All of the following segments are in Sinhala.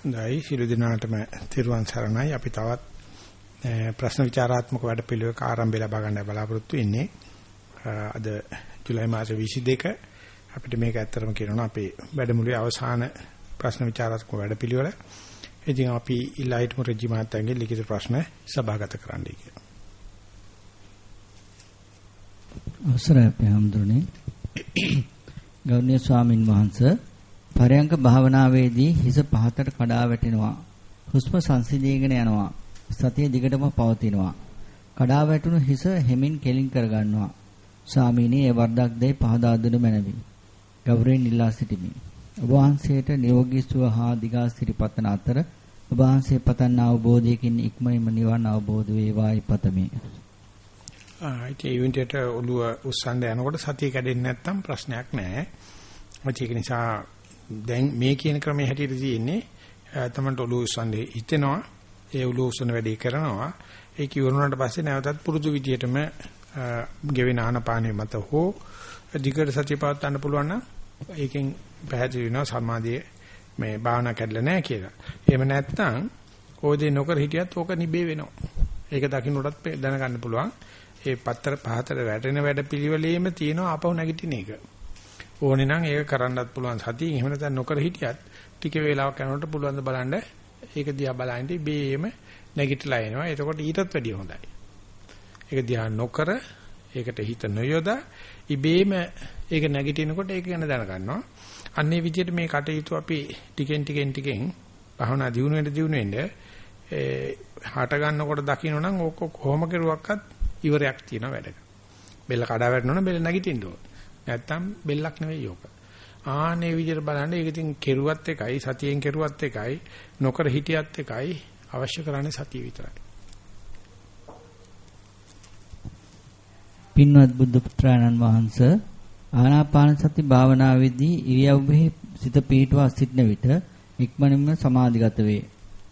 හොඳයි සිළු දිනාටම තිරුවන් සරණයි අපි තවත් ප්‍රශ්න විචාරාත්මක වැඩපිළිවෙලක ආරම්භය ලබා ගන්න බලාපොරොත්තු වෙන්නේ අද ජූලයි මාසේ 22 අපිට මේක ඇත්තටම කියනවා අපේ වැඩමුළුවේ අවසාන ප්‍රශ්න විචාරාත්මක වැඩපිළිවෙල. ඉතින් අපි ඉලයිට් මුරජි මහත්තයාගේ ලිඛිත ප්‍රශ්න සභාගත කරන්නයි කියලා. අවසරයි අපේ හැමදෙරනේ ගෞරවනීය ස්වාමින් වහන්සේ පරයන්ක භාවනාවේදී හිස පහතට කඩා වැටෙනවා. හුස්ම සංසිඳීගෙන යනවා. සතිය දිගටම පවතිනවා. කඩා වැටුණු හිස හෙමින් කෙලින් කරගන්නවා. ස්වාමීනි ඒ වර්ධක් දෙයි පහදා දුන මැනවි. ගෞරවයෙන් ඉල්ලා සිටිමි. ඔබ වහන්සේට නිරෝගී සුව හා දිගාසිරි පතන අතර ඔබ වහන්සේ පතන අවබෝධයකින් ඉක්මනින්ම නිවන් අවබෝධ වේවායි පතමි. ආ ඒ ඉවෙන්ටට ඔළුව උස්සන්න යනකොට සතිය කැඩෙන්නේ නැත්නම් ප්‍රශ්නයක් නැහැ. ඒක නිසා දැන් මේ කියන ක්‍රමයේ හැටියට තියෙන්නේ තමන්ට ඔළුව උස්සන්නේ හිතෙනවා ඒ ඔළුව උස්සන වැඩේ කරනවා ඒක ඉවරුණාට පස්සේ නැවතත් පුරුදු විදියටම ගෙවෙන ආනපානෙ මත හෝ දිගට සතිය පවත්වන්න පුළුවන් නම් ඒකෙන් පැහැදිලි වෙනවා සමාධිය මේ භාවනා කැඩලා නැහැ කියලා. එහෙම නැත්නම් ඕදේ නොකර හිටියත් ඕක නිබේ වෙනවා. ඒක දකින්නටත් දැනගන්න පුළුවන්. ඒ පතර පහතර වැටෙන වැඩ පිළිවෙලෙම තියෙනවා ආපහු නැගිටින එක. ඕනේ නම් ඒක කරන්නත් පුළුවන් සතියෙන් එහෙම නැත්නම් නොකර හිටියත් ටික වේලාවක් යනකොට පුළුවන් ද බලන්න ඒක දිහා බලන්න ඉබේම නැගිටලා එනවා. එතකොට ඊටත් වැඩිය හොඳයි. ඒක දිහා නොකර ඒකට හිත නොයොදා ඉබේම ඒක නැගිටිනකොට ඒක ගැන දැනගන්නවා. අන්නේ විදිහට මේ කටයුතු අපි ටිකෙන් ටිකෙන් ටිකෙන් භවනා දිනු වෙන දිනු වෙන්න ඒ හට ගන්නකොට දකින්නනම් ඕක කොහොම කරුවක්වත් ඉවරයක් තියෙන වැඩක. බෙල්ල කඩා වැටෙනවනම් බෙල්ල නැගිටින්න ඕන. නැත්තම් බෙල්ලක් නෙවෙයි යෝක. ආනේ විදිහට බලන්න ඒක ඉතින් කෙරුවත් එකයි සතියෙන් කෙරුවත් එකයි නොකර හිටියත් එකයි අවශ්‍ය කරන්නේ සතිය විතරයි. පින්වත් බුද්ධ පුත්‍රයන්න් වහන්සේ ආනාපාන සති භාවනාවේදී ඉරියව්වෙහි සිත පිහිටුවා සිටන විට ඉක්මනින්ම සමාධිගත වේ.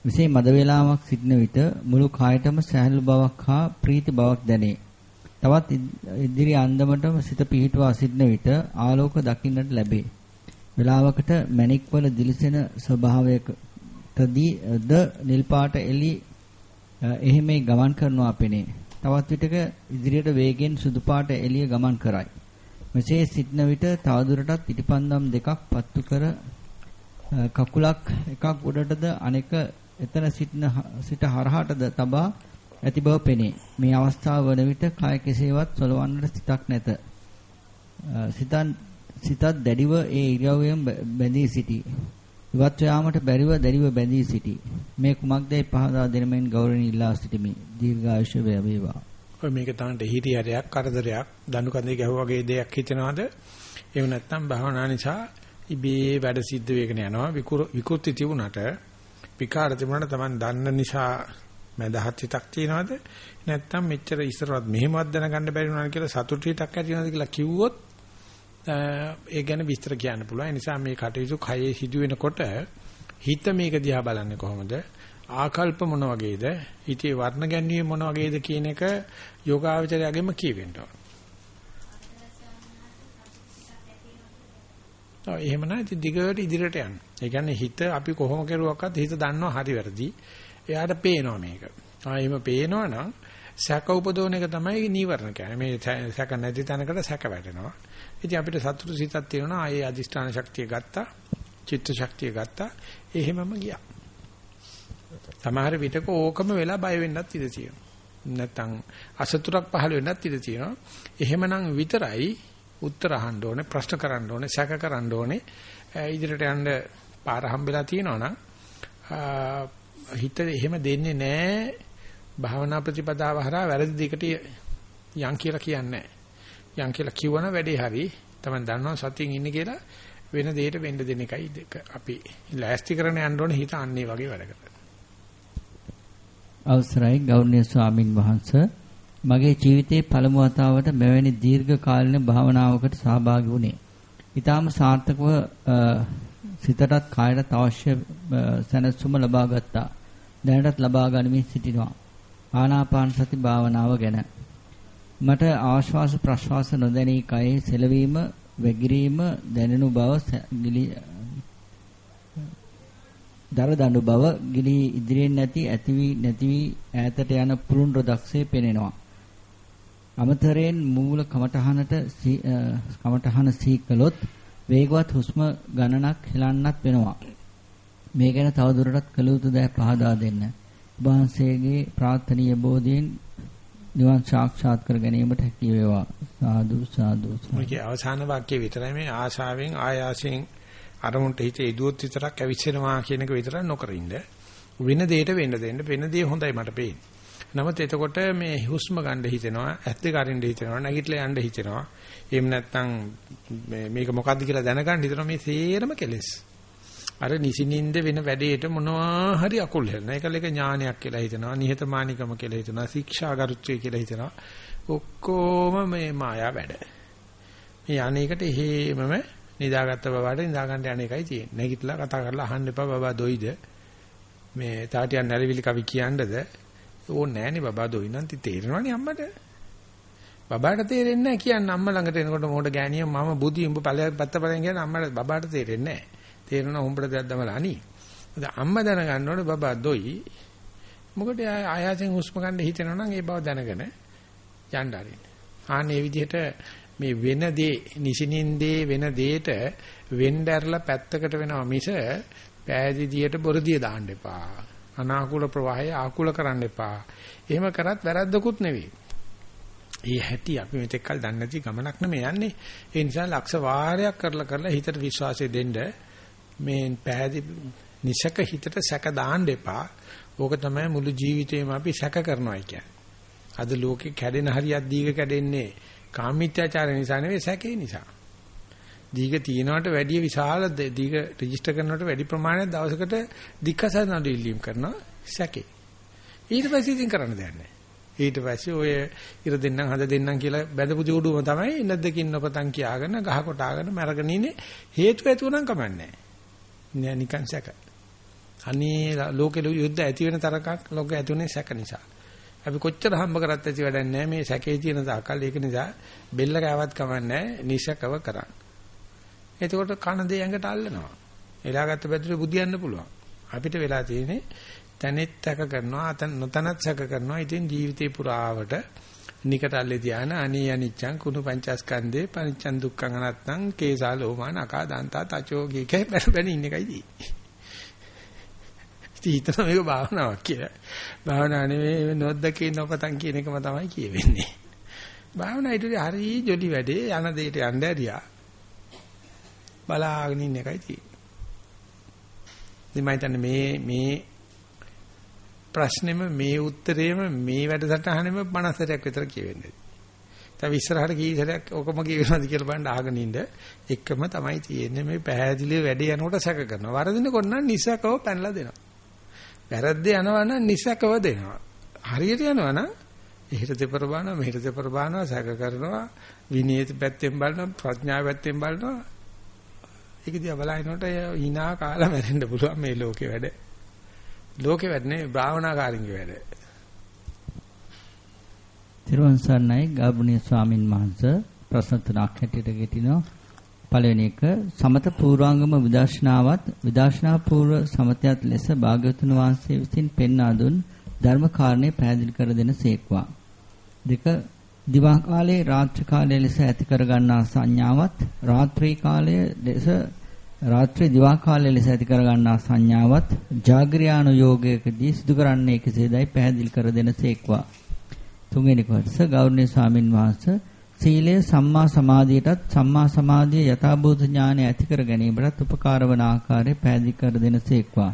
මෙසේ මද වේලාවක් සිටන විට මුළු කායතම සහැල්ලු බවක් හා ප්‍රීති බවක් දැනේ. තවත් ඉදිරි අන්දමටම සිත පිහිටුවා සිටන විට ආලෝක දකින්නට ලැබේ. වේලාවකට මණික් වල දිලිසෙන ස්වභාවයකදී ද නිල් පාට එළි එහෙමයි ගමන් කරනවා පෙනේ. තවත් විටක ඉදිරියට වේගෙන් සුදු පාට එළිය ගමන් කරයි. මෙසේ සිටන විට තවදුරටත් ඉටිපන්දම් දෙකක් පත්තු කර කකුලක් එකක් උඩටද අනෙක එතන සිටින සිට හරහාටද තබා ඇති බව පෙනේ. මේ අවස්ථාව වන විට කය කෙසේවත් සොලවන්නට සිතක් නැත. සිතන් සිතත් දැඩිව ඒ ඉරියව්වෙන් බැඳී සිටී. ඉවත් යාමට බැරිව දැඩිව බැඳී සිටී. මේ කුමක්දයි පහදා දෙනමෙන් ගෞරවණීය ඉල්ලා සිටිමි. දීර්ඝායුෂ වේවා. ඔය මේක තමයි හිරියරයක් කරදරයක් දනු කඳේ ගැහුවා වගේ දෙයක් හිතනවාද? එහෙම නැත්නම් භවනා නිසා ඉබේ වැඩ සිද්ධ වෙගෙන යනවා. විකෘති තිබුණට විකාර තිබුණාට Taman දන්න නිසා මදහත් හිතක් තියනවාද නැත්නම් මෙච්චර ඉස්සරවත් මෙහෙමවත් දැනගන්න බැරි වුණා කියලා සතුටු හිතක් ඇති වෙනවද කියලා කිව්වොත් ඒ ගැන විස්තර කියන්න පුළුවන්. ඒ නිසා මේ කටයුතු කයේ සිදු වෙනකොට හිත මේක දිහා බලන්නේ කොහොමද? ආකල්ප මොන වගේද? හිතේ වර්ණ ගැන්වීම මොන වගේද කියන එක යෝගාවචරයගෙම කියවෙන්න ඕන. ඔව් එහෙම නැත්නම් දිගට ඉදිරියට යන්න. ඒ කියන්නේ හිත අපි කොහොම කරුවක්වත් හිත දන්නවා හරි වැරදි. එයාට පේනවා මේක. ආ එහෙම පේනවනම් සැක උපදවන එක තමයි නීවරණ කියන්නේ. මේ සැක නැති තැනකට සැක වැටෙනවා. ඉතින් අපිට සතුටු සිතක් තියෙනවා. ආයේ අදිෂ්ඨාන ශක්තිය ගත්තා. චිත්ත ශක්තිය ගත්තා. එහෙමම ගියා. සමහර විටක ඕකම වෙලා බය වෙන්නත් ඉඩ තියෙනවා. නැත්තම් අසතුටක් පහළ වෙන්නත් ඉඩ තියෙනවා. එහෙමනම් විතරයි උත්තර අහන්න ඕනේ, ප්‍රශ්න කරන්න ඕනේ, සැක කරන්න ඕනේ. ඉදිරියට යන්න පාර හම්බෙලා තියෙනවනම් හිත එහෙම දෙන්නේ නැහැ. භාවනා ප්‍රතිපදාව හරහා වැරදි දෙකට යන් කියලා කියන්නේ යන් කියලා කිව්වනම් වැඩේ හරි. තමයි දන්නවා සතියින් ඉන්නේ කියලා වෙන දෙයකට වෙන්න දෙන එකයි දෙක. අපි ලෑස්ති කරන යන්න ඕනේ හිත අන්නේ වගේ වැඩකට. අවසරයි ගෞරවනීය ස්වාමින් වහන්සේ මගේ ජීවිතයේ පළමු වතාවට මෙවැනි දීර්ඝ කාලින භාවනාවකට සහභාගී වුණේ. ඊටාම සාර්ථකව සිතටත් කායටත් අවශ්‍ය සැනසුම ලබා ගත්තා. දැනටත් ලබා ගනිමින් සිටිනවා. ආනාපාන සති භාවනාව ගැන මට ආශ්වාස ප්‍රශ්වාස නොදැනී කයේ සෙලවීම වැగిරීම දැනෙනු බව දර දඬු බව ගිලි ඉදිරියෙන් නැති ඇති වී නැති වී ඈතට යන පුරුන් රොදක්සේ පෙනෙනවා. අමතරයෙන් මූල කමඨහනට කමඨහන සීකලොත් වේගවත් හුස්ම ගණනක් හෙලන්නත් වෙනවා. මේ ගැන තවදුරටත් කළ යුතු දෑ පහදා දෙන්න. වහන්සේගේ ප්‍රාර්ථනීය බෝධියෙන් නිවන් සාක්ෂාත් කර ගැනීමට හැකි වේවා. සාදු සාදු. මේකේ අවසාන වාක්‍ය විතරයි මේ ආශාවෙන් ආයාසයෙන් අරමුණට හිත එදුවොත් විතරක් ඇවිස්සෙනවා කියන එක විතරක් නොකර ඉන්න. වෙන දෙයකට වෙන්න දෙන්න. වෙන දේ හොඳයි මට පේන්නේ. නමුත් එතකොට මේ හුස්ම ගන්න හිතෙනවා, ඇස් දෙක අරින්න හිතෙනවා, නැගිටලා යන්න හිතෙනවා. එහෙම නැත්නම් මේක මොකද්ද කියලා දැනගන්න හිතනවා මේ සේරම කෙලෙස්. අර නිසිනින්ද වෙන වැඩේට මොනවා හරි අකුල් හෙලන. ඒකල එක ඥානයක් කියලා හිතනවා, නිහතමානිකම කියලා හිතනවා, ශික්ෂාගරුත්වය කියලා හිතනවා. ඔක්කොම මේ මායා වැඩ. මේ අනේකට හේමම නිදාගත්ත බබාට නිදාගන්න යන එකයි තියෙන්නේ. නැගිටලා කතා කරලා අහන්න එපා බබා දොයිද? මේ තාටියන් නැරවිලි කවි කියන්නද? ඕනේ නෑනේ බබා දොයි නම් තේරෙනවනේ අම්මට. බබාට තේරෙන්නේ නැහැ කියන්නේ අම්මා ළඟට එනකොට මොකට ගෑණිය මම බුදි උඹ ඵලයක් පැත්ත ඵලෙන් කියන අම්මට බබාට තේරෙන්නේ නැහැ. තේරෙනවා උඹට දෙයක් දමලා අනි. අම්මා දැනගන්න ඕනේ බබා දොයි. මොකද ආයාසෙන් හුස්ම ගන්න හිතෙනවා නම් ඒ බව දැනගෙන යන්න ආරින්න. ආන්නේ විදිහට මේ වෙන දේ නිසිනින්දේ වෙන දෙයට වෙන්න ඇරලා පැත්තකට වෙනවා මිස පෑදීදියට බොරදිය දාන්න එපා. අනාකූල ප්‍රවාහය ආකූල කරන්න එපා. එහෙම කරත් වැරද්දකුත් නෙවෙයි. ඒ හැටි අපි මෙතෙක් කල් දන්නේ නැති ගමනක් නෙමෙයි යන්නේ. ඒ නිසා ලක්ෂ වාරයක් කරලා කරලා හිතට විශ්වාසය දෙන්න මේ පැහැදි නිසක හිතට සැක දාන්න එපා. ඕක තමයි මුළු ජීවිතේම අපි සැක කරනවා කියන්නේ. අද ලෝකේ කැඩෙන හරියක් දීග කැඩෙන්නේ කාමීත්‍යාචාරය නිසා නෙවෙයි සැකේ නිසා. දීග තියනවට වැඩිය විශාල දීග රෙජිස්ටර් කරනවට වැඩි ප්‍රමාණයක් දවසකට දික්කසන නඩු ඉල්ලීම් කරනවා සැකේ. ඊට පස්සේ ඉතින් කරන්න දෙයක් නැහැ. ඊට පස්සේ ඔය ඉර දෙන්නම් හද දෙන්නම් කියලා බැඳපු ජෝඩුවම තමයි නැද්දකින් නොපතන් කියාගෙන ගහ කොටාගෙන මරගෙන ඉන්නේ හේතු ඇතුව නම් කමන්නේ නෑ නිකන් සැක. අනේ ලෝකෙ යුද්ධ ඇති වෙන තරකක් ලෝකෙ ඇතුනේ සැක නිසා. අපි කොච්චර හම්බ කරත් ඇති වැඩක් නෑ මේ සැකේ තියෙන තාකල්. ඒක නිසා බෙල්ල කෑවත් කමන්නේ නිසකව කරන්න. එතකොට කන දේ ඇඟට අල්ලනවා. එලාගත්ත පැතුලේ බුදියන්න පුළුවන්. අපිට වෙලා තියෙන්නේ තනෙත් සැක කරනවා අතන නොතනත් සැක කරනවා. ඉතින් ජීවිතේ පුරාවට නිකටල්ලේ ධාන අනී අනිච්ඡං කුණු පංචස්කන්ධේ පනිච්ඡං දුක්ඛං අනත්තං කේසා ලෝමාන අකා දන්තා තචෝ ගිකේ බැන බැන ඉන්න එකයි තියෙන්නේ. ඉතින් හිතන මේක භාවනාවක් කියලා. භාවනා නෙවෙයි නොද්දකේ නොපතන් කියන එකම තමයි කියවෙන්නේ. භාවනා ඊට හරි ජොලි වැඩේ යන දෙයට යන්න ඇරියා. බලාගෙන ඉන්න එකයි තියෙන්නේ. ඉතින් මම මේ මේ ප්‍රශ්නෙම මේ උත්තරේම මේ වැඩසටහනෙම 50 සැරයක් විතර කියවෙන්නේ. තව ඉස්සරහට කී සැරයක් ඔකම කියවෙනවද කියලා බලන්න අහගෙන ඉන්න එකම තමයි තියෙන්නේ මේ පැහැදිලිව වැඩේ යනකොට සැක කරනවා. වරදිනකොට නම් නිසකව පැනලා දෙනවා. වැරද්ද යනවා නම් නිසකව දෙනවා. හරියට යනවා නම් එහෙට දෙපර බානවා මෙහෙට දෙපර බානවා සැක කරනවා විනීත පැත්තෙන් බලනවා ප්‍රඥාව පැත්තෙන් බලනවා ඒක දිහා බලනකොට hina කාලා මැරෙන්න පුළුවන් මේ ලෝකේ වැඩ. ලෝකේ වැඩ නෙවෙයි භාවනාකාරින්ගේ වැඩ. තිරුවන් සරණයි ගාබුණීය ස්වාමින් වහන්සේ ප්‍රශ්න තුනක් හැටියට ගෙටිනවා. පළවෙනි එක සමත පූර්වාංගම විදර්ශනාවත් විදර්ශනා පූර්ව සමතයත් ලෙස භාග්‍යවතුන් වහන්සේ විසින් පෙන්වා දුන් ධර්ම කාරණේ පැහැදිලි කර දෙන සේක්වා. දෙක දිවා කාලයේ රාත්‍රී කාලයේ ලෙස ඇති කර ගන්නා සංඥාවත් රාත්‍රී කාලයේ ලෙස රාත්‍රී දිවා කාලයේ ලෙස ඇති කර ගන්නා සංඥාවත් ජාග්‍රියාණු යෝගයකදී සිදු කරන්නේ කෙසේදයි පැහැදිලි කර දෙනසේක්වා. තුන්වෙනි කොටස ගෞරවනීය ස්වාමින් වහන්සේ සීලය සම්මා සමාධියටත් සම්මා සමාධිය යථාභූත ඥානය ඇති කර ගැනීමටත් උපකාර වන ආකාරය පැහැදිලි කර දෙනසේක්වා.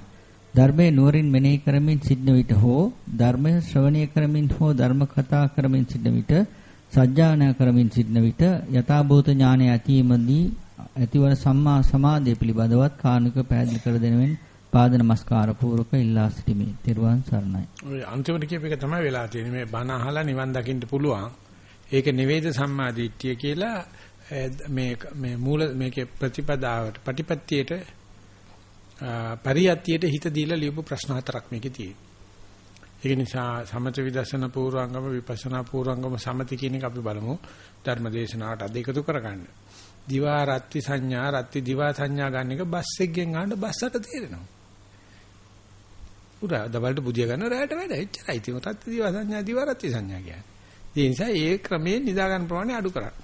ධර්මයේ නුවරින් මෙනෙහි කරමින් සිටන විට හෝ ධර්මය ශ්‍රවණය කරමින් හෝ ධර්ම කතා කරමින් සිටන විට සජ්ජායනා කරමින් සිටන විට යථාභූත ඥානය ඇතිවීමදී ඇතිවන සම්මා සමාධිය පිළිබඳවත් කාණික පැහැදිලි කර දෙනෙමින් පාද නමස්කාර පූර්වක ඉල්ලා සිටිමි. ත්වන් සරණයි. ඔය අන්තිමට කියප එක තමයි වෙලා තියෙන්නේ. මේ බණ අහලා නිවන් දකින්න පුළුවන්. ඒක නෙවෙයිද සම්මාදිට්ඨිය කියලා මේ මේ මූල මේකේ ප්‍රතිපදාවට ප්‍රතිපත්තියට පරියත්තියට හිත දීලා ලියපු ප්‍රශ්න හතරක් මේකේ තියෙනවා. ඒක නිසා සමථ විදර්ශන පූර්වංගම විපස්සනා පූර්වංගම සමති කියන එක අපි බලමු ධර්ම දේශනාවට අද එකතු කරගන්න. දිවා රත්ති සංඥා රත්ති දිවා සංඥා ගන්න එක බස් එකෙන් ගන්න බස්සට තේරෙනවා. උරා දවල්ට බුදිය ගන්න රැයට වැඩ. එච්චරයි. ඉතින් උටත් දිවා සංඥා දිවා රත්ති සංඥා කියන්නේ. ඒ නිසා ඒ ක්‍රමයෙන් නිදා ගන්න ප්‍රමාණය අඩු කරන්න.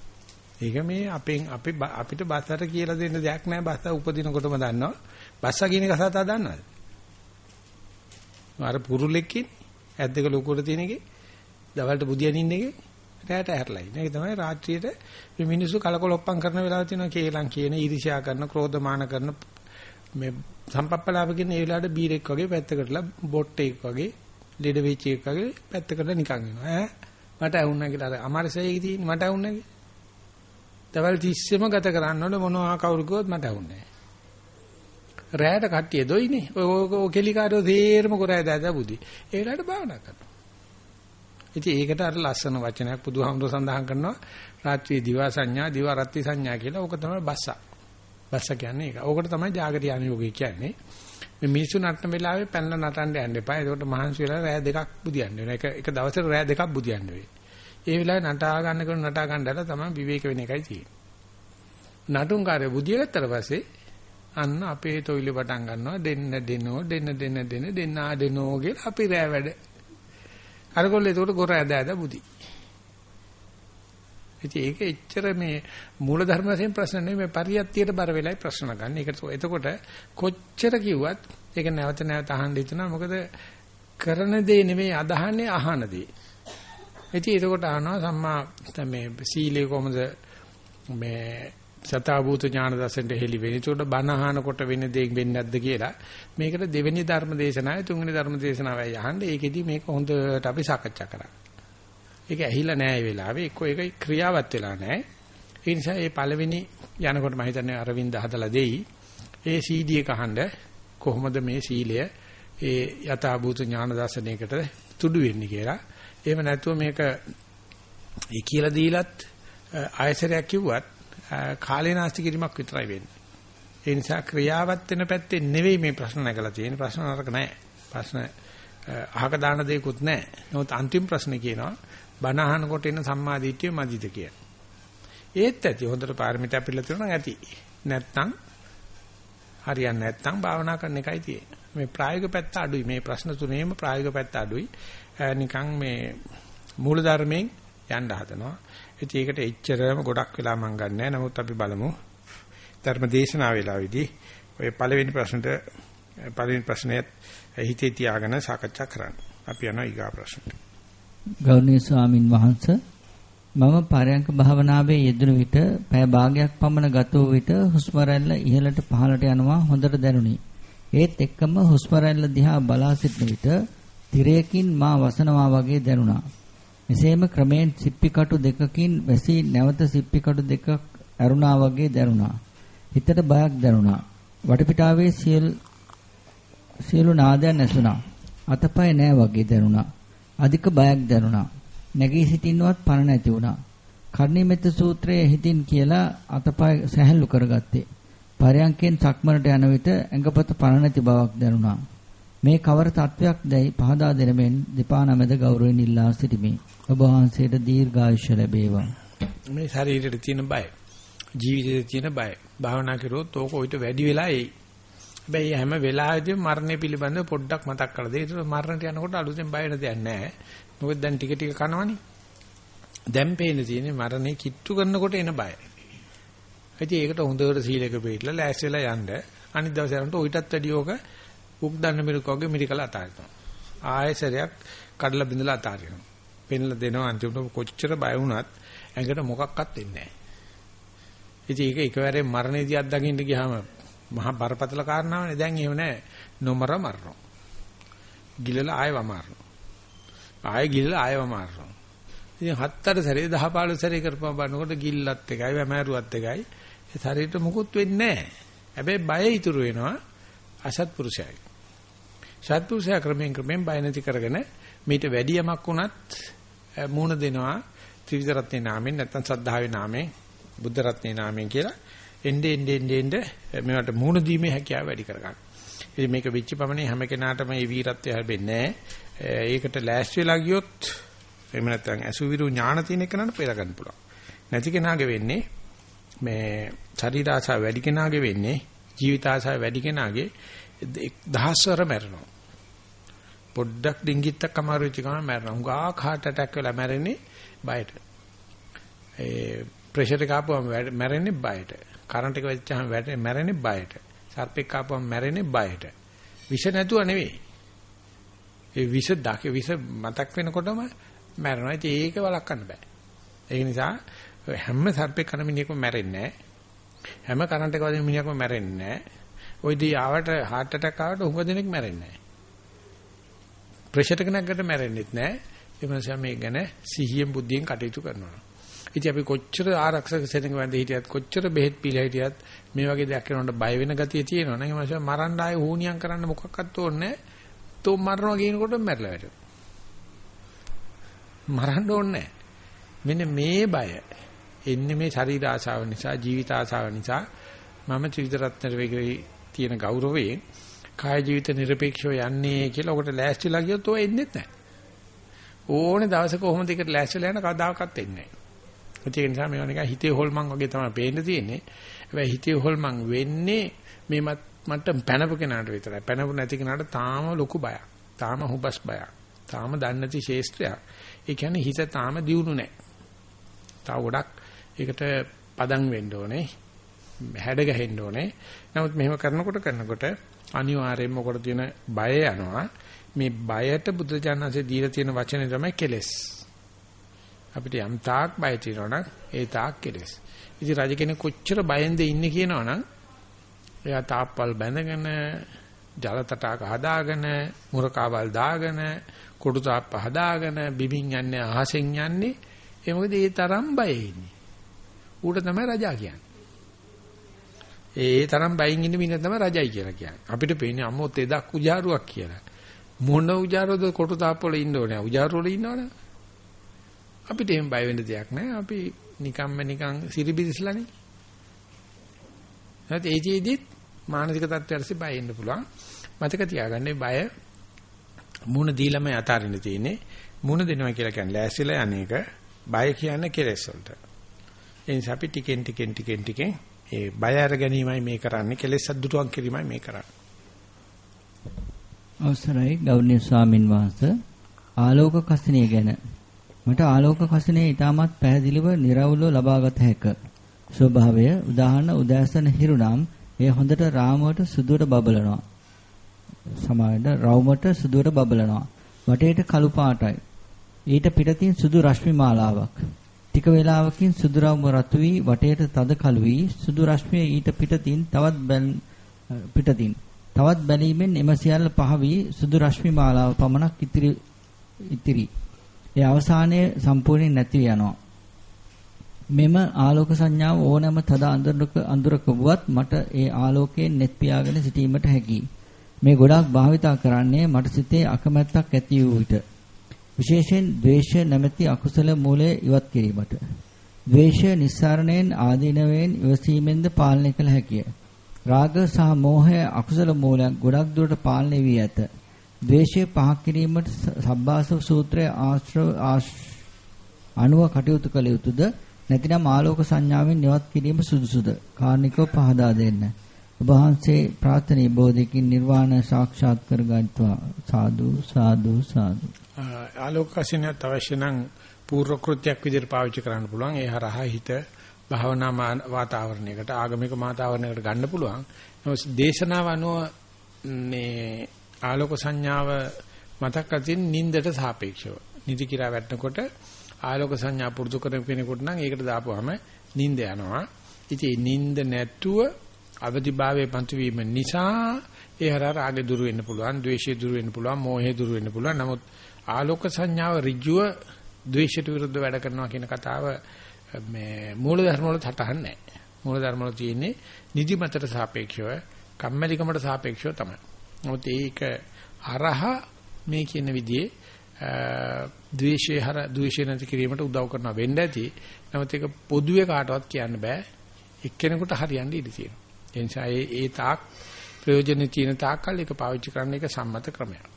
ඒක මේ අපෙන් අපි අපිට බස්සට කියලා දෙන්න දෙයක් නැහැ. බස්ස උපදිනකොටම දන්නවා. බස්සා කියන එක සතා දන්නවද? අර පුරුලෙක්කින් ඇද්දක ලොකුවට තියෙන එකේ දවල්ට බුදියන් ඉන්න එකේ රැයට ඇහැරලා ඉන්න. ඒක තමයි රාත්‍රියේට මේ මිනිස්සු කලකොලොප්පම් කරන වෙලාව තියෙනවා කේලම් කියන ඊර්ෂ්‍යා කරන ක්‍රෝධමාන කරන මේ සම්පප්පලාප කියන ඒ වෙලාවට බීරෙක් වගේ පැත්තකටලා බොට් එකක් වගේ ලෙඩ වෙච්ච එකක් වගේ පැත්තකට නිකන් වෙනවා ඈ මට ඇහුණා කියලා අර අමාරසයේ තියෙන මට ඇහුණා කියලා. දවල් 30ෙම ගත කරන්න ඕනේ මොනවා කවුරු කිව්වොත් මට ඇහුන්නේ නැහැ. රැයට කට්ටිය දොයිනේ. ඔය කෙලිකාරයෝ තේරම කරා දාද බුදි. ඒ වෙලාවට භාවනා කරනවා. ඉතින් ඒකට අර ලස්සන වචනයක් බුදුහාමුදුර සඳහන් කරනවා රාත්‍රියේ දිවා සංඥා දිවා රත්ති සංඥා කියලා. ඕක තමයි බස්සා. බස්සා කියන්නේ ඒක. ඕකට තමයි జాగටි අනුയോഗය කියන්නේ. මේ මිනිස්සු නටන වෙලාවේ පැනලා නටන්න යන්න එපා. ඒකට මහන්සි වෙලා රෑ දෙකක් බුදියන්න වෙනවා. එක එක දවසට රෑ දෙකක් බුදියන්න වෙයි. ඒ වෙලාවේ නටා ගන්න කරන නටා ගන්නදලා තමයි විවේක වෙන එකයි තියෙන්නේ. නටුම් කාර්ය බුදියගත්තට පස්සේ අන්න අපේ තොইল පටන් ගන්නවා දෙන්න දෙනෝ දෙන්න දෙන්න දෙන දෙන්නා දෙනෝ කියලා අපි රෑ වැඩ අරගොල්ලෝ ඒකට ගොර ඇද ඇද බුදි. ඉතින් ඒක එච්චර මේ මූල ධර්ම වශයෙන් ප්‍රශ්න නෙමෙයි මේ පරියත්තියට බර වෙලයි ප්‍රශ්න ගන්න. ඒක එතකොට කොච්චර කිව්වත් ඒක නැවත නැවත අහන්න හිතනවා. මොකද කරන දේ නෙමෙයි අදහන්නේ අහන දේ. ඉතින් එතකොට අහනවා සම්මා මේ සීලේ කොහොමද මේ සතාභූත ඥාන දර්ශනට හෙලි වෙන්නේ. ඒකට බණ අහනකොට වෙන දේ වෙන්නේ නැද්ද කියලා. මේකට දෙවෙනි ධර්ම දේශනාවයි තුන්වෙනි ධර්ම දේශනාවයි අහන්න. ඒකෙදි මේක හොඳට අපි සාකච්ඡා කරා. ඒක ඇහිලා නැහැ ඒ වෙලාවේ. එක්ක ඒක ක්‍රියාවත් වෙලා නැහැ. ඒ නිසා මේ පළවෙනි යනකොට මම හිතන්නේ අරවින්ද හදලා දෙයි. ඒ CD එක අහන්න කොහොමද මේ සීලය ඒ යථාභූත ඥාන දර්ශනයකට තුඩු වෙන්නේ කියලා. එහෙම නැතුව මේක ඒ කියලා දීලත් ආයසරයක් කිව්වත් කාලේ නාස්ති කිරීමක් විතරයි වෙන්නේ. ඒ නිසා ක්‍රියාවත් වෙන පැත්තේ නෙවෙයි මේ ප්‍රශ්න නැගලා තියෙන්නේ. ප්‍රශ්න නරක නැහැ. ප්‍රශ්න අහක දාන දෙයක්වත් නැහැ. නමුත් අන්තිම ප්‍රශ්නේ කියනවා බණ අහනකොට එන සම්මාදිට්ඨිය මදිද කියලා. ඒත් ඇති හොඳට පාරමිතා පිළිලා තියෙනවා ඇති. නැත්තම් හරියන්නේ නැත්තම් භාවනා කරන එකයි තියෙන්නේ. මේ ප්‍රායෝගික පැත්ත අඩුයි. මේ ප්‍රශ්න තුනේම ප්‍රායෝගික පැත්ත අඩුයි. නිකන් මේ මූලධර්මයෙන් යන්න හදනවා. ඉතින් ඒකට එච්චරම ගොඩක් වෙලා මම ගන්නෑ. නමුත් අපි බලමු. ධර්ම දේශනා වේලාවේදී ඔය පළවෙනි ප්‍රශ්නට පළවෙනි ප්‍රශ්නයත් හිතේ තියාගෙන සාකච්ඡා කරන්න. අපි යනවා ඊගා ප්‍රශ්නට. ගෞරවනීය ස්වාමින් වහන්සේ මම පරයන්ක භාවනාවේ යෙදුණු විට පැය භාගයක් පමණ ගත වූ විට හුස්ම රැල්ල ඉහළට පහළට යනවා හොඳට දැනුනි. ඒත් එක්කම හුස්ම රැල්ල දිහා බලා සිටන විට තිරයකින් මා වසනවා වගේ දැනුණා. එසේම ක්‍රමෙන් සිප්පි කටු දෙකකින් වැසී නැවත සිප්පි කටු දෙකක් ඇරුණා වගේ දැනුණා. හිතට බයක් දැනුණා. වටපිටාවේ සියලු නාදයන් ඇසුණා. අතපය නෑ වගේ දැනුණා. අධික බයක් දැනුණා. නැගී සිටින්නවත් පණ නැති වුණා. කර්ණිමෙත් සූත්‍රයේ හිතින් කියලා අතපය සැහැල්ලු කරගත්තේ. පරයන්කෙන් සක්මනට යන විට ඇඟපත පණ නැති බවක් දැනුණා. මේ කවර තත්වයක් දැයි පහදා දෙන මෙන් දෙපා නමෙද ගෞරවයෙන් ඉල්ලා සිටිමි. ඔබ වහන්සේට දීර්ඝායුෂ ලැබේවා. මේ ශරීරයට තියෙන බය, ජීවිතයේ තියෙන බය. භාවනා කරුවොත් ඕක ඊට වැඩි වෙලා එයි. හැබැයි හැම වෙලාවෙදී මරණය පිළිබඳව පොඩ්ඩක් මතක් කරලා දෙන්න. ඒක මරණයට යනකොට අලුතෙන් බය වෙන දෙයක් නැහැ. මොකද දැන් ටික ටික කනවනේ. දැන් පේන තියෙන්නේ මරණය කිට්ටු කරනකොට එන බය. ඉතින් ඒකට හොඳට සීලක පිළිලා ලෑස්ති වෙලා යන්න. අනිත් දවසේ යනකොට ඊටත් වැඩි ඕක උක් දන්න මිරික වගේ මිරිකලා අතාරිනවා. ආයෙසරයක් කඩලා බිඳලා අතාරිනවා. පෙන්ලා දෙනවා අන්තිමට කොච්චර බය වුණත් ඇඟට මොකක්වත් වෙන්නේ නැහැ. ඉතින් ඒක එකවරේ මරණයේදී අත්දකින්න ගියාම මහා බරපතල කාරණාවනේ. දැන් එහෙම නැහැ. නොමර මරනවා. ගිලලා ආයෙව මරනවා. ආයෙ ගිලලා ආයෙව මරනවා. ඉතින් හත්තර සැරේ 10 15 සැරේ කරපුවා බලනකොට ගිල්ලත් එකයි වැමෑරුවත් එකයි. ඒ ශරීරෙට මුකුත් වෙන්නේ නැහැ. හැබැයි බය ඉතුරු වෙනවා අසත්පුරුෂයයි. සත්පුරුෂයා ක්‍රමෙන් ක්‍රමෙන් බය නැති කරගෙන මීට වැඩි යමක් වුණත් මූණ දෙනවා ත්‍රිවිධ රත්නේ නාමයෙන් නැත්නම් සද්ධාවේ නාමයෙන් බුද්ධ රත්නේ නාමයෙන් කියලා එnde ende ende ende මේවට මූණ දීමේ හැකියාව වැඩි කරගන්න. ඉතින් මේක වෙච්ච පමණේ හැම කෙනාටම මේ වීරත්වය හැබෙන්නේ නැහැ. ඒකට ලෑස්ති වෙලා ගියොත් එහෙම නැත්නම් අසුවිරු ඥාන තියෙන කෙනාට පෙර ගන්න පුළුවන්. නැති කෙනාගේ වෙන්නේ මේ ශරීර ආසාව වැඩි කෙනාගේ වෙන්නේ ජීවිත ආසාව වැඩි කෙනාගේ දහස්වර මැරෙනවා. පොඩ්ඩක් ඩිංගිත්තක් අමාරු වෙච්ච ගමන් මැරෙනවා. හුඟා heart attack වෙලා මැරෙන්නේ බයට. ඒ ප්‍රෙෂර් එක ආපුවම මැරෙන්නේ බයට. කරන්ට් එක වෙච්චාම මැරෙන්නේ බයට. සර්පෙක් ආපුවම මැරෙන්නේ බයට. විෂ නැතුව නෙවෙයි. ඒ විෂ දක විෂ මතක් වෙනකොටම මැරෙනවා. ඉතින් ඒක වළක්වන්න බෑ. ඒ නිසා හැම සර්පෙක් කන මිනිහෙක්ම මැරෙන්නේ නැහැ. හැම කරන්ට් එක වදින මිනිහෙක්ම මැරෙන්නේ නැහැ. ওই දී ආවට heart attack ආවට උඟ දෙනෙක් මැරෙන්නේ නැහැ. ප්‍රෙෂර් එක නැගකට මැරෙන්නෙත් නැහැ. ඒ නිසා මේ ගැන සිහියෙන් බුද්ධියෙන් කටයුතු කරනවා. ඉතින් අපි කොච්චර ආරක්ෂක සෙනඟ වැඳ හිටියත් කොච්චර බෙහෙත් පීලා හිටියත් මේ වගේ දෙයක් කරනකොට බය වෙන ගතිය තියෙනවා නේද? ඒ නිසා මරන්න ආයේ හුනියම් කරන්න මොකක්වත් ඕනේ නැහැ. තෝ මරනවා කියනකොට මැරලා වැටෙනවා. මරන්න ඕනේ මෙන්න මේ බය එන්නේ මේ ශරීර ආශාව නිසා ජීවිත ආශාව නිසා මම ත්‍රිවිධ රත්නට වෙගී තියෙන ගෞරවයෙන් කාය ජීවිත নিরপেক্ষව යන්නේ කියලා ඔකට ලෑස්තිලා ගියොත් ඔය එන්නේ නැහැ. ඕනේ දවසක කොහොමද ඒකට ලෑස්තිලා යන කවදාකවත් එන්නේ නැහැ. ඒ නිසා මේවා නිකන් හිතේ හොල්මන් වගේ තමයි පේන්න තියෙන්නේ. හැබැයි හිතේ හොල්මන් වෙන්නේ මේ මට පැනපු කෙනාට විතරයි. පැනපු නැති කෙනාට තාම ලොකු බයක්. තාම හුබස් බයක්. තාම දන්නේ නැති ශේෂ්ත්‍රයක්. ඒ කියන්නේ හිත තාම දියුණු නැහැ. තව ගොඩක් ඒකට පදම් වෙන්න ඕනේ. හැඩ ගහෙන්න ඕනේ. නමුත් මෙහෙම කරනකොට කරනකොට අනිවාර්යයෙන්ම කොට තියෙන බය යනවා. මේ බයට බුදුජානනාංශයේ දීලා තියෙන වචනේ තමයි කෙලෙස්. අපිට යම් තාක් බය තියෙනවනම් ඒ තාක් කෙලෙස්. ඉතින් රජ කෙනෙක් කොච්චර බයෙන්ද ඉන්නේ කියනවනම් එයා තාප්පල් බැඳගෙන ජල තටාක හදාගෙන මුරකාවල් දාගෙන කොටු තාප්ප හදාගෙන බිමින් යන්නේ අහසෙන් යන්නේ ඒ මොකද ඒ තරම් බයෙ ඉන්නේ. ඌට තමයි රජා කියන්නේ. ඒ තරම් බයින් ඉන්න මිනිහ තමයි රජයි කියලා කියන්නේ. අපිට පේන්නේ අම්මොත් එදක් උජාරුවක් කියලා. මොන උජාරුවද කොටු තාප්පවල ඉන්න ඕනේ. උජාරුවල ඉන්නවනේ. අපිට එහෙම බය වෙන්න දෙයක් නැහැ. අපි නිකම්ම නිකන් සිරිබිරිස්ලානේ. නැත්නම් ඒජීදිත් මානසික තත්ත්වයට බය වෙන්න පුළුවන්. මතක තියාගන්න බය මුණ දීලම අතාරින්න තියෙන්නේ. මුණ දෙනවා කියලා කියන්නේ ලෑස්තිලා යන්නේක බය කියන්නේ කෙලෙස් වලට. ඒ නිසා අපි ටිකෙන් ටිකෙන් ටිකෙන් ටිකෙන් ඒ බය අර ගැනීමයි මේ කරන්නේ කෙලෙස් අද්දුටුවක් කිරීමයි මේ කරන්නේ. අවසරයි ගෞරවනීය ස්වාමින් වහන්සේ ආලෝක කසිනිය ගැන මට ආලෝක කසිනිය ඊටමත් පැහැදිලිව निराවුලව ලබාගත හැක. ස්වභාවය උදාහරණ උදෑසන හිරුනම් එය හොඳට රාමුවට සුදුවට බබලනවා. සමාවෙන්න රවුමට සුදුවට බබලනවා. වටේට කළු පාටයි. ඊට පිටතින් සුදු රශ්මි මාලාවක්. ටික වේලාවකින් සුදු රවුම රතු වී වටේට තද කළු වී සුදු රශ්මිය ඊට පිටතින් තවත් පිටතින් තවත් බැලීමෙන් එම සියල්ල පහ වී සුදු රශ්මි මාලාව පමණක් ඉතිරි ඉතිරි. ඒ අවසානයේ සම්පූර්ණයෙන් නැති යනවා. මෙම ආලෝක සංඥාව ඕනෑම තද අඳුරක අඳුරක වුවත් මට ඒ ආලෝකයෙන් net පියාගෙන සිටීමට හැකියි. මේ ගොඩාක් භාවිතා කරන්නේ මට සිතේ අකමැත්තක් ඇති වූ විට. විශේෂයෙන් ද්වේෂ නැමැති අකුසල මූලය ඉවත් කිරීමට. ද්වේෂ නිස්සාරණයෙන් ආදීනවෙන් ඉවසීමෙන්ද පාලනය කළ හැකිය. රාග සහ මෝහය අකුසල මූලයන් ගොඩක් දුරට පාලනය වී ඇත. ද්වේෂය පහක් කිරීමට සබ්බාසව සූත්‍රයේ ආශ්‍රව අනුව කටයුතු කළ යුතුද නැතිනම් ආලෝක සංඥාවෙන් නිවත් කිරීම සුදුසුද කාර්නිකව පහදා දෙන්න. ඔබ වහන්සේ ප්‍රාර්ථනීය බෝධිකින් නිර්වාණ සාක්ෂාත් කරගත්වා සාදු සාදු සාදු ආලෝක කසිනියත් අවශ්‍ය නම් පූර්ව කෘත්‍යයක් විදිහට පාවිච්චි කරන්න පුළුවන් ඒ හරහා හිත භාවනා වාතාවරණයකට ආගමික වාතාවරණයකට ගන්න පුළුවන් නමුත් දේශනාව අනුව මේ ආලෝක සංඥාව මතක් කරගන්න නින්දට සාපේක්ෂව නිදි කිරා වැටෙනකොට ආලෝක සංඥා පුරුදු කරගෙන කෙනෙකුට නම් ඒකට දාපුවාම නිින්ද යනවා. ඉතින් නිින්ද නැතුව අවදිභාවයේ පන්තු වීම නිසා ඒ හරහා රාගෙ දුරු වෙන්න පුළුවන්, ද්වේෂය දුරු වෙන්න පුළුවන්, මෝහය දුරු වෙන්න පුළුවන්. නමුත් ආලෝක සංඥාව ඍජුව ද්වේෂයට විරුද්ධව වැඩ කරනවා කියන කතාව මේ මූල ධර්ම වල සටහන් නැහැ. මූල ධර්ම වල තියෙන්නේ නිදිමතට සාපේක්ෂව, කම්මැලිකමට සාපේක්ෂව තමයි. නමුත් ඒක හරහා මේ කියන විදිහේ ද්වේෂය හර ද්වේෂය නැති කිරීමට උදව් කරනවා වෙන්න ඇති. නමුත් ඒක පොදුවේ කාටවත් කියන්න බෑ. එක්කෙනෙකුට හරියන්න ඉඩ තියෙනවා. ඒ නිසා ඒ ඒ තාක් ප්‍රයෝජන තියෙන තාක්කල් ඒක පාවිච්චි කරන්න එක සම්මත ක්‍රමයක්.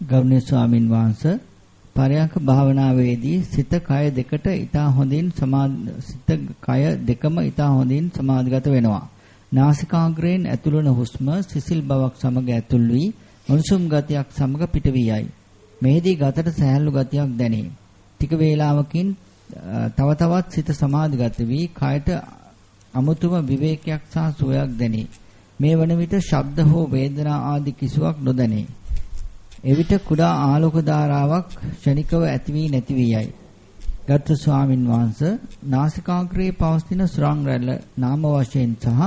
ගෞරවනීය ස්වාමින් වහන්සේ පරයන්ක භාවනාවේදී සිත කය දෙකට ඊටා හොඳින් සිත කය දෙකම ඊටා හොඳින් සමාධිගත වෙනවා. නාසිකාග්‍රයෙන් ඇතුළවන හුස්ම සිසිල් බවක් සමග ඇතුල් වී උණුසුම් ගතියක් සමග පිට වී යයි. මෙහිදී ගතට සහැල්ලු ගතියක් දැනේ. ටික වේලාවකින් තව තවත් සිත සමාධිගත වී කයට අමුතුම විවේකයක් සහ සුවයක් දැනේ. මේ වන විට ශබ්ද හෝ වේදනා ආදී කිසිවක් නොදැනේ. එවිට කුඩා ආලෝක ධාරාවක් ක්ෂණිකව ඇති වී නැති වී යයි. ගත්ත ස්වාමින් වහන්සේ නාසිකාග්‍රේ පවස්තින සුරං රැල්ල නාම වශයෙන් සහ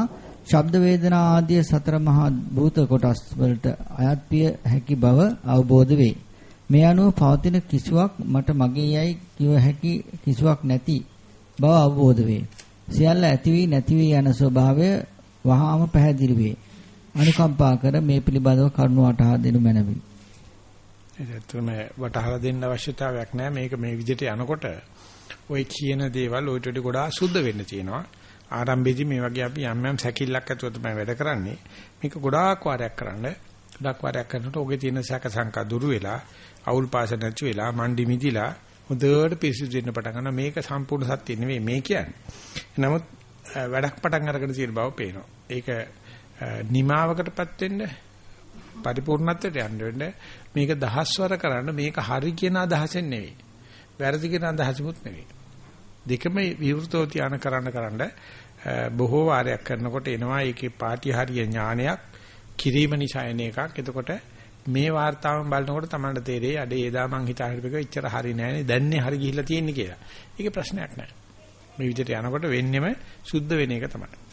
ශබ්ද වේදනා ආදී සතර මහා භූත කොටස් වලට අයත් විය හැකි බව අවබෝධ වේ. මේ අනුව පවතින කිසිවක් මට මගේ යයි කිව හැකි කිසිවක් නැති බව අවබෝධ වේ. සියල්ල ඇති වී නැති වී යන ස්වභාවය වහාම පැහැදිලි වේ. අනුකම්පා කර මේ පිළිබඳව කරුණු වටහා දෙනු මැනවි. ඒතරම වටහලා දෙන්න අවශ්‍යතාවයක් නැහැ මේක මේ විදිහට යනකොට ওই කියන දේවල් ඔයිට වඩා ගොඩාක් සුද්ධ වෙන්න තියෙනවා. ආරම්භයේදී මේ වගේ අපි යම් යම් සැකිල්ලක් ඇතුව තමයි වැඩ කරන්නේ. මේක ගොඩාක් වාරයක් කරන්න. ගොඩාක් වාරයක් කරනකොට ඔගේ තියෙන සැක සංකා දුරු වෙලා, අවුල් පාස නැති වෙලා, මණ්ඩි මිදිලා හොඳට පිරිසිදු වෙන්න පටන් ගන්නවා. මේක සම්පූර්ණ සත්‍ය නෙවෙයි මේ කියන්නේ. නමුත් වැඩක් පටන් අරගෙන තියෙන බව පේනවා. ඒක නිමාවකටපත් වෙන්න පරිපූර්ණත්වයට යන්න වෙන්නේ මේක දහස්වර කරන්න මේක හරි කියන අදහසෙන් නෙවෙයි. වැරදි කියන අදහසෙමුත් නෙවෙයි. දෙකම විවෘතව ධානය කරන්න කරන්න බොහෝ වාරයක් කරනකොට එනවා ඒකේ පාටිහාරීය ඥානයක් කිරීම නිසා එන එකක්. එතකොට මේ වார்த்தාවෙන් බලනකොට තමයි තේරෙයි අඩේ එදා මං හිතා හිටපේක ඉච්චර හරි නෑනේ දැන්නේ හරි ගිහිල්ලා තියෙන්නේ කියලා. ඒක ප්‍රශ්නයක් නෑ. මේ විදිහට යනකොට වෙන්නෙම සුද්ධ වෙන එක තමයි.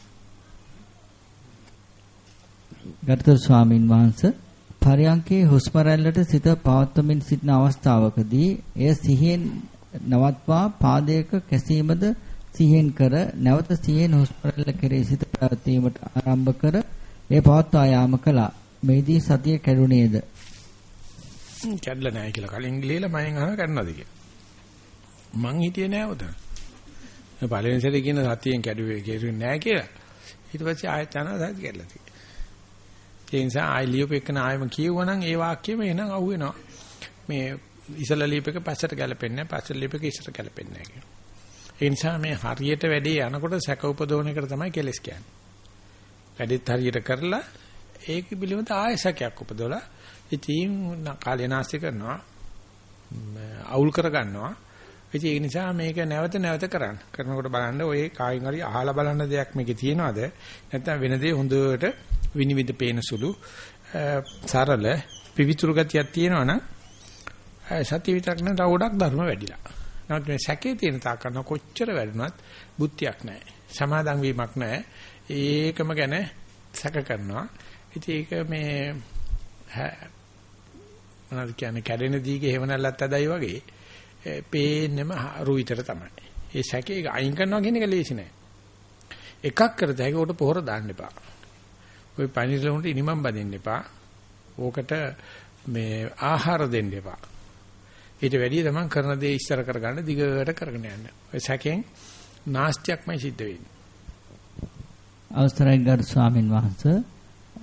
ගරුතර ස්වාමින් වහන්සේ පරයන්කේ හුස්ම රැල්ලට සිත පවත්වමින් සිටින අවස්ථාවකදී එය සිහියෙන් නවත්වා පාදයක කැසීමද සිහියෙන් කර නැවත සිහියෙන් හුස්ම රැල්ල කෙරෙහි සිත පැවැත්වීමට ආරම්භ කර ඒ පවත්වා යාම කළා. මේදී සතිය කැඩුනේද? කැඩලා නැහැ කියලා කලින් ලියලා මයෙන් අහන කැඩනවාද කියලා. මං හිතියේ නෑ උතන. පළවෙනි සැරේ කියන සතියෙන් කැඩුවේ කෙරුවේ නෑ කියලා. ඊට පස්සේ ආයෙත් යනවා සතිය කැඩලා තියෙනවා. ඒ නිසා ආයි ලියුපෙකන ආයම කියවනම් ඒ වාක්‍යෙම එනං අහුවෙනවා. මේ ඉසලා ලියුපෙක පස්සට ගැලපෙන්නේ නැහැ. පස්සට ලියුපෙක ඉස්සට ගැලපෙන්නේ නැහැ කියන. ඒ නිසා මේ හරියට වැඩේ යනකොට සැක උපදවන එකට තමයි කෙලස් කියන්නේ. වැඩෙත් හරියට කරලා ඒක පිළිබඳ ආයසකයක් උපදවලා ඉතින් කාලේ නාස්ති කරනවා. අවුල් කරගන්නවා. ඉතින් ඒ නිසා මේක නැවත නැවත කරන්න. කරනකොට බලන්න ඔය කායින් හරි අහලා බලන්න දෙයක් මේකේ තියෙනවද? නැත්නම් වෙන දේ හොඳට විනිවිද පේන සුළු සරල පිවිතුරු ගතියක් තියෙනවනම් සතිය විතරක් නෙවෙයි තව ගොඩක් ධර්ම වැඩිලා. නමුත් මේ සැකේ තියෙන තාක් කරන කොච්චර වැඩුණත් බුද්ධියක් නැහැ. සමාදම් වීමක් නැහැ. ඒකම ගැන සැක කරනවා. ඉතින් ඒක මේ මොනවද කියන්නේ කැඩෙන දීගේ හේවණල්ලත් ඇදයි වගේ පේන්නෙම රුවිතර තමයි. ඒ සැකේ අයින් කරනවා කියන එක ලේසි නෑ. එකක් කරද හැකි උඩ පොහොර දාන්න එපා. ওই පයින්සල උන්ට ඉනිමම් බදින්න එපා. ඕකට මේ ආහාර දෙන්න එපා. ඊට වැඩිය තමන් කරන දේ ඉස්සර කරගන්න දිගට කරගෙන යන්න. ඔය සැකෙන් නාස්තියක්මයි සිද්ධ වෙන්නේ. අවස්ථරයි ගරු ස්වාමින් වහන්සේ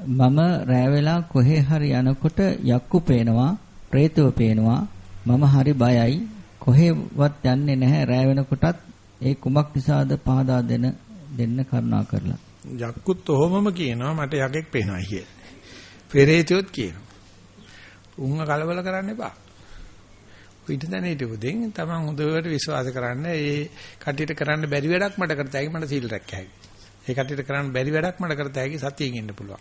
මම රෑ වෙලා කොහේ හරි යනකොට යක්කු පේනවා, പ്രേතව පේනවා. මම හරි බයයි. කොහෙවත් යන්නේ නැහැ රෑ වෙනකොටත් ඒ කුමක් නිසාද පහදා දෙන දෙන්න කරුණා කරලා. යක්කුත් ඔහොමම කියනවා මට යකෙක් පේනවා කියලා. පෙරේතයොත් කියනවා. උන්ව කලබල කරන්න එපා. පිට දැන හිටපොදෙන් තමන් හොඳට විශ්වාස කරන්න ඒ කටියට කරන්න බැරි වැඩක් මට කරත හැකි මට සීල් රැක්ක හැකි. ඒ කටියට කරන්න බැරි වැඩක් මට කරත හැකි සතියෙන් ඉන්න පුළුවන්.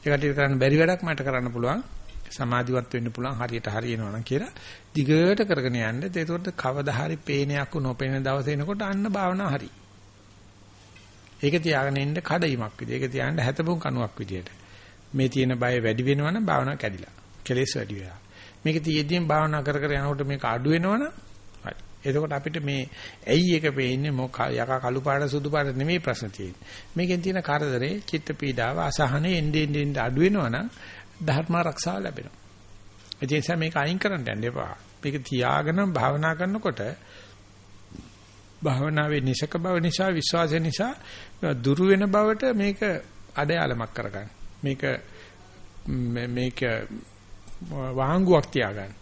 ඒ කටියට කරන්න බැරි වැඩක් මට කරන්න පුළුවන් සමාධිවත් වෙන්න පුළුවන් හරියට හරියනවා නම් කියලා දිගට කරගෙන යන්න. ඒකට කවදා හරි පේනයක් නොපෙනෙන දවස එනකොට අන්න භාවනාව හරි. ඒක තියාගෙන ඉන්න කඩයිමක් විදියට. ඒක තියාගෙන හැතපොන් කණුවක් විදියට. මේ තියෙන බය වැඩි වෙනවනම් භාවනාව කැඩිලා. කෙලෙස් වැඩි වෙනවා. මේක තියෙද්දිම භාවනා කර කර යනකොට මේක අඩු වෙනවනම් හරි. එතකොට අපිට මේ ඇයි එක පේන්නේ මොක යකා කළු පාට සුදු පාට නෙමෙයි ප්‍රශ්න තියෙන්නේ. මේකෙන් තියෙන කරදරේ චිත්ත පීඩාව අසහනේ එන්නේ එන්නේ අඩු වෙනවනම් ධර්ම ආරක්ෂාව ලැබෙනවා. ඒ නිසා මේක අයින් කරන්න යන්න එපා. මේක තියාගෙන භාවනා කරනකොට භාවනාවේ නිසක බව නිසා විශ්වාසය නිසා දුරු වෙන බවට මේක අඩයාලමක් කරගන්න. මේක මේක වහංගුවක් තියාගන්න.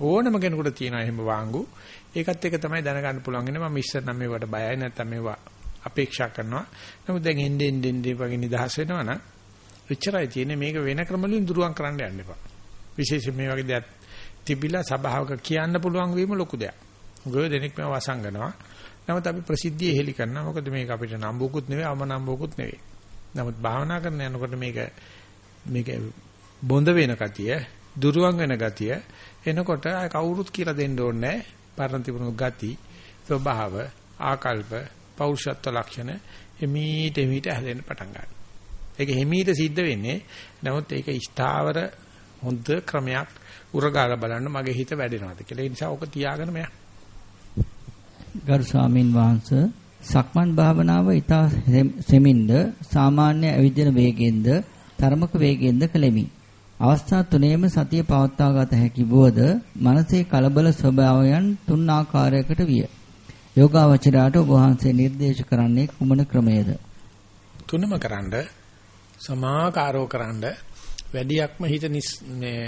ඕනම කෙනෙකුට තියෙනවා එහෙම වාංගු. ඒකත් එක තමයි දැනගන්න පුළුවන් ඉන්නේ මම ඉස්සර නම් මේවට බයයි නැත්නම් මේවා අපේක්ෂා කරනවා. නමුත් දැන් එන්නේ එන්නේ වගේ නිදහස් වෙනවා නම් එච්චරයි තියෙන්නේ මේක වෙන ක්‍රම වලින් දුරුවන් කරන්න යන්න එපා. විශේෂයෙන් මේ වගේ දෙයක් තිබිලා සබාවක කියන්න පුළුවන් වීම ලොකු දෙයක්. ගොඩ දෙනෙක් මේව වසංගනවා. නමුත් අපි ප්‍රසිද්ධිය හෙලි කරනවා. මොකද මේක අපිට නම්බුකුත් නෙවෙයි අම නම්බුකුත් නෙවෙයි. නමුත් භාවනා කරන යනකොට මේක මේක බොඳ වෙන ගතිය, දුරුවන් වෙන ගතිය එනකොට කවුරුත් කියලා දෙන්න ඕනේ නැහැ. පරණ තිබුණු ගති, ස්වභාව, ආකල්ප, පෞරුෂත්ව ලක්ෂණ එමීට එමීට හැදෙන්න පටන් ගන්නවා. ඒක හිමීට සිද්ධ වෙන්නේ. නමුත් ඒක ස්ථාවර හොඳ ක්‍රමයක් උරගාලා බලන්න මගේ හිත වැඩෙනවද කියලා. ඒ නිසා ඔක තියාගෙන මම ගරු ස්වාමින් වහන්සේ සක්මන් භාවනාව ඊතා සෙමින්ද සාමාන්‍ය ඇවිදින වේගෙන්ද තරමක වේගෙන්ද කළෙමි. අවස්ථා තුනේම සතිය පවත්වා ගත හැකි බවද මනසේ කලබල ස්වභාවයන් තුන් ආකාරයකට විය. යෝගාවචරයට ඔබ වහන්සේ නිර්දේශ කරන්නේ කුමන ක්‍රමයේද? තුනම කරන්ඩ සමාකාරෝ කරන්ඩ වැඩියක්ම හිත මේ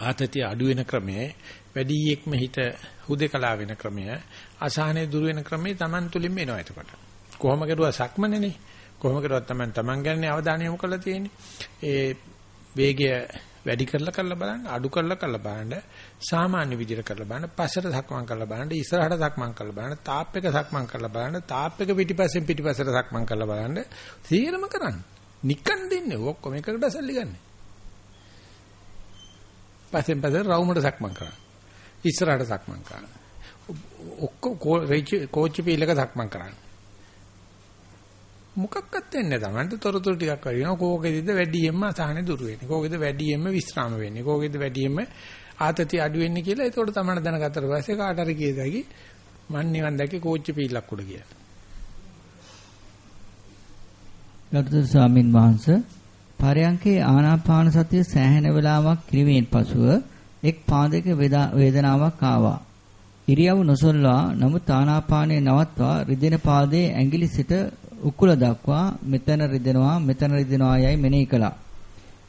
ආතතිය අඩු වෙන ක්‍රමයේ වැඩියෙක්ම හිත හුදේකලා වෙන ක්‍රමය අසහනේ දුර වෙන ක්‍රමේ Taman තුලින්ම එනවා එතකොට කොහොම කරුවා සක්මනේනේ කොහොම කරුවත් Taman Taman ගැන අවධානය යොමු කරලා තියෙන්නේ ඒ වේගය වැඩි කරලා කරලා බලන්න අඩු කරලා කරලා බලන්න සාමාන්‍ය විදිහට කරලා බලන්න පස්සට සක්මන් කරලා බලන්න ඉස්සරහට සක්මන් කරලා බලන්න තාප් එක සක්මන් කරලා බලන්න තාප් එක පිටිපස්සෙන් පිටිපස්සට සක්මන් කරලා බලන්න සීරම කරන්න නිකන් දෙන්නේ ඔක්කොම එකකට සල්ලි ගන්න. පස්සෙන් පස්සට රවුමට සක්මන් කරන්න. ඉස්සරහට සක්මන් කරන්න. ඔක්කොම කෝච්චි පීලක සක්මන් කරන්න. මොකක්වත් වෙන්නේ නැහැ. Tamanට තොරතුරු ටිකක් වරිනවා. කෝකෙදිද වැඩියෙන්ම අසහනේ දුර වෙන්නේ. කෝකෙද වැඩියෙන්ම විස්්‍රාම වෙන්නේ. කෝකෙද වැඩියෙන්ම ආතතිය අඩු වෙන්නේ කියලා. ඒකට තමයි දැනගත්තට පස්සේ කාට හරි කියදකි මන් නිවන් දැක්කේ කෝච්චි පීලක් උඩ කියලා. ගරුතර ස්වාමින් වහන්සේ පරයන්කේ ආනාපාන සතිය සෑහෙන වේලාවක් කිරීමෙන් පසුව එක් පාදයක වේදනාවක් ආවා. ඉරියව් නොසොල්වා නමුත් ආනාපානය නවත්වා රිදෙන පාදයේ ඇඟිලි සිට උකුල දක්වා මෙතන රිදෙනවා මෙතන රිදෙනවා යයි මෙනෙහි කළා.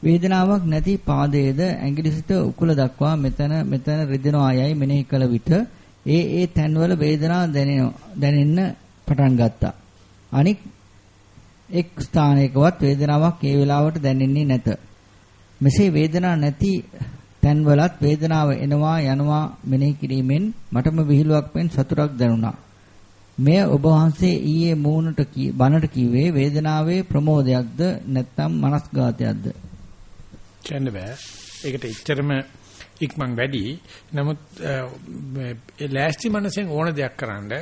වේදනාවක් නැති පාදයේද ඇඟිලි සිට උකුල දක්වා මෙතන මෙතන රිදෙනවා යයි මෙනෙහි කළ විට ඒ ඒ තැන්වල වේදනාව දැනෙන්න පටන් ගත්තා. අනික් එක් ස්ථානයකවත් වේදනාවක් ඒ වෙලාවට දැනෙන්නේ නැත. මෙසේ වේදනාවක් නැති තැන්වලත් වේදනාව එනවා යනවා මෙනෙහි කිරීමෙන් මටම විහිළුවක් මෙන් සතුටක් දැනුණා. මෙය ඔබ වහන්සේ ඊයේ මූණට බනට කිව්වේ වේදනාවේ ප්‍රමෝදයක්ද නැත්නම් මනස්ගාතයක්ද? කියන්න බෑ. ඒකට එච්චරම ඉක්මන් වැඩි. නමුත් ලෑස්ති මනසෙන් ඕන දෙයක් කරන්න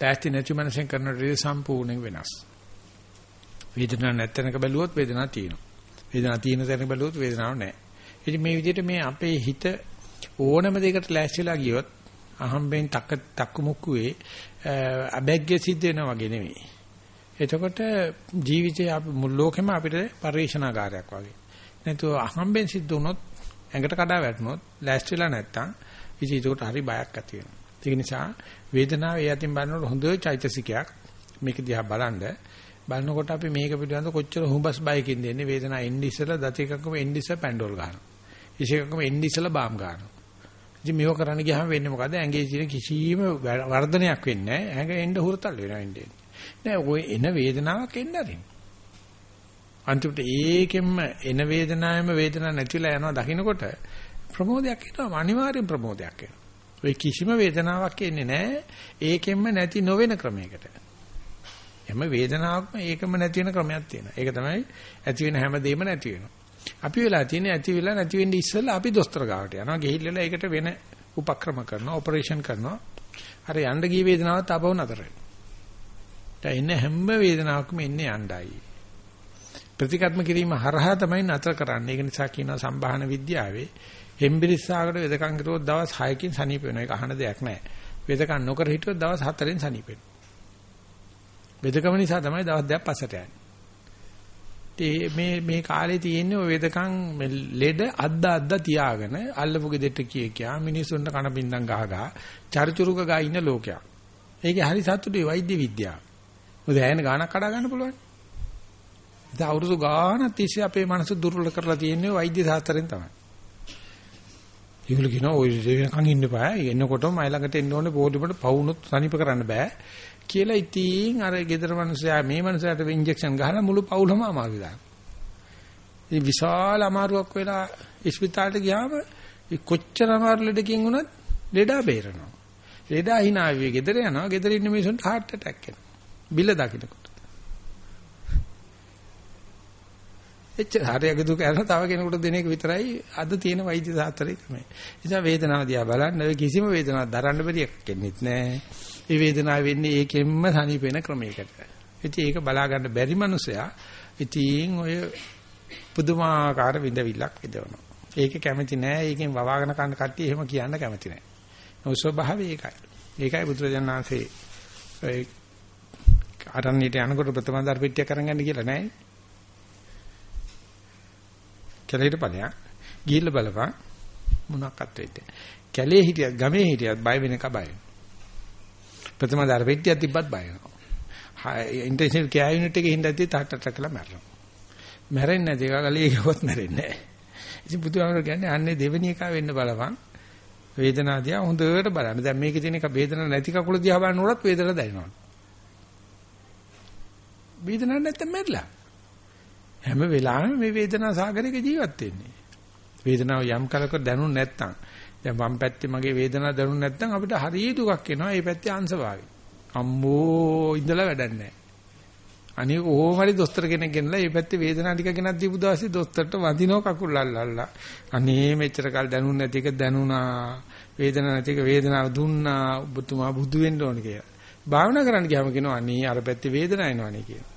ලෑස්ති නැති මනසෙන් කරන දේ සම්පූර්ණයෙන් වෙනස්. වේදනාවක් නැත්නම්ක බැලුවොත් වේදනාවක් තියෙනවා. වේදනාවක් තියෙන තැනක බැලුවොත් වේදනාවක් නැහැ. ඉතින් මේ විදිහට මේ අපේ හිත ඕනම දෙයකට ලෑස්තිලා ගියොත් අහම්බෙන් තක්ක තක්කු මුක්කුවේ අබැග්ගේ සිද්ධ වෙනා වගේ නෙමෙයි. එතකොට ජීවිතේ අපි මුල් ලෝකෙම අපිට පරිශනාකාරයක් වගේ. නැතුව අහම්බෙන් සිද්ධ වුණොත් ඇඟට කඩා වැටුනොත් ලෑස්තිලා නැත්තම් ඉතින් ඒකට හරි බයක් ඇති වෙනවා. ඒක නිසා වේදනාව ඒ අතින් බලනකොට හොඳ චෛතසිකයක් මේක දිහා බලන්න බලනකොට අපි මේක පිළිබඳ කොච්චර හුඹස් බයකින් දෙන්නේ වේදනාව එන්නේ ඉස්සලා දත එකකම එන්නේ ඉස්සලා පැන්ඩෝල් ගන්නවා. ඉෂේකකම එන්නේ ඉස්සලා බාම් ගන්නවා. ඉතින් මේව කරන්න ගියාම වෙන්නේ මොකද? ඇඟේ තියෙන කිසිම වර්ධනයක් වෙන්නේ නැහැ. ඇඟ එන්න හුරතල් වෙනවා එන්නේ. නෑ ඔය එන වේදනාවක් එන්න අරින්. අන්තිමට ඒකෙන්ම එන වේදනාවෙම වේදනාවක් නැතිලා යනවා දකින්නකොට ප්‍රමෝදයක් එනවා අනිවාර්යෙන් ප්‍රමෝදයක් එනවා. ඔය කිසිම වේදනාවක් එන්නේ නැහැ. ඒකෙන්ම නැති නොවන ක්‍රමයකට. හැම වේදනාවක්ම ඒකම නැති වෙන ක්‍රමයක් තියෙනවා. ඒක තමයි ඇති වෙන හැම දෙයක්ම නැති වෙනවා. අපි වෙලා තියෙන්නේ ඇති වෙලා නැති වෙන්නේ ඉස්සෙල්ලා අපි දොස්තර ගාවට යනවා. ගිහිල්ලා ඒකට වෙන උපක්‍රම කරනවා, ඔපරේෂන් කරනවා. අර යන්න ගිය වේදනාවත් ආපහු නතර වෙනවා. දැන් ඉන්නේ හැම වේදනාවකම ඉන්නේ යණ්ඩයි. ප්‍රතිකර්ම කිරීම හරහා තමයි නතර කරන්නේ. ඒක නිසා කියනවා සම්භාහන විද්‍යාවේ හෙම්බිරිස්සාකට වෙදකම් කරුවොත් දවස් 6කින් සනීප වෙනවා. ඒක අහන දෙයක් නෑ. වෙදකම් නොකර හිටියොත් දවස් 4ෙන් සනීප වෙනවා. වෙදකම නිසා තමයි දවස් දෙකක් පස්සට යන්නේ. මේ මේ කාලේ තියෙන්නේ ඔය වෙදකම් ලෙඩ අද්ද අද්ද තියාගෙන අල්ලපු ගෙදෙට්ට කිය කියා මිනිස්සුන්ට කන බින්දම් ගහ ගහ චරිචුරුක ගා ඉන්න ලෝකයක්. ඒකේ හරි සතුටුයි වෛද්‍ය විද්‍යාව. මොකද ඇයන ගානක් කඩා ගන්න පුළුවන්. ඉතින් අවුරුදු ගානක් තිස්සේ අපේ මනස දුර්වල කරලා තියෙන්නේ වෛද්‍ය ශාස්ත්‍රයෙන් තමයි. ඒගොල්ලෝ කියනවා ඔය වෙනකන් ඉන්න බෑ. එන්නකොටම මයි ළඟට එන්න ඕනේ පොඩිපොඩ පවුනොත් සනීප කරන්න බෑ. කියලා ඉතින් අර ගෙදර මිනිස්සයා මේ මිනිසයාට ඉන්ජෙක්ෂන් ගහලා මුළු පවුලම අමාරු දාන. ඉතින් විශාල අමාරුවක් වෙලා ඉස්පිතාලට ගියාම කොච්චර අමාරු ලෙඩකින් වුණත් ලෙඩා බේරනවා. ලෙඩා hina ආවේ ගෙදර යනවා. ගෙදර ඉන්න මිනිස්සුන්ට heart attack එනවා. බිල දකින්නකොට. එච්චර හරියක දුක යන තව කෙනෙකුට දෙන එක විතරයි අද තියෙන වෛද්‍ය සාත්‍රයේ තමයි. ඒ නිසා වේදනාව දිහා බලන්න ඔය කිසිම වේදනාවක් දරන්න බැරි එකක් එන්නේත් නැහැ. ඒ වේදනාව වෙන්නේ ඒකෙන්ම සනීප වෙන ක්‍රමයකට. ඉතින් ඒක බලා ගන්න බැරි මනුස්සයා ඉතින් ඔය පුදුමාකාර විඳවිල්ලක් විදවනවා. ඒක කැමති නෑ. ඒකෙන් වවාගෙන කන්න කට්ටිය එහෙම කියන්න කැමති නෑ. ඔය ස්වභාවය ඒකයි. ඒකයි බුදුරජාණන් වහන්සේ ඒ අරණියට යනකොට ප්‍රථම දර්පිටිය කරන් යන්න කියලා නෑ. කැලේට ඵලයක් ගිහිල්ලා බලපන් මොනක්වත් වෙන්නේ. කැලේ හිටියත් ගමේ හිටියත් බය වෙන එක බය. ප්‍රථම දර්පිටියක් තිබ්බත් බය වෙනවා. ඉන්ටෙන්සිව් කෙයාර් යුනිට් එකේ හින්දාදී තාටට කළා මැරෙනවා. මැරෙන්නේ නැති එක ගලිය ගියොත් මැරෙන්නේ නැහැ. ඉතින් බුදුහාමර කියන්නේ අන්නේ දෙවෙනි එක වෙන්න බලපන්. වේදනාව දිහා හොඳට බලන්න. දැන් මේකේ තියෙන එක වේදනාවක් නැති කකුල දිහා බලනකොටත් වේදනාවක් දැනෙනවා. වේදනාවක් නැත්තම් මැරිලා. හැම වෙලාවෙම මේ වේදනා සාගරයක ජීවත් වෙන්නේ. වේදනාව යම් කලක දැනුනේ නැත්තම් දැන් වම් පැත්තේ මගේ වේදනාව දැනුනේ නැත්තම් අපිට හරිය දුකක් එනවා. ඒ පැත්තේ අංශභාවය. අම්මෝ ඉඳලා වැඩක් නැහැ. අනේ කොහොම හරි දොස්තර කෙනෙක් ගෙනලා මේ පැත්තේ වේදනාව ටික ගෙනත් දීපු දවසේ දොස්තරට වදිනව කකුල් අල්ලල්ලා. අනේ මෙච්චර කල් දැනුනේ නැති එක දැනුණා. වේදනාව නැති එක වේදනාව දුන්නා. ඔබතුමා බුදු වෙන්න ඕන කියලා. භාවනා කරන්න ගියාම කියනවා අනේ අර පැත්තේ වේදනාව එනවනේ කියලා.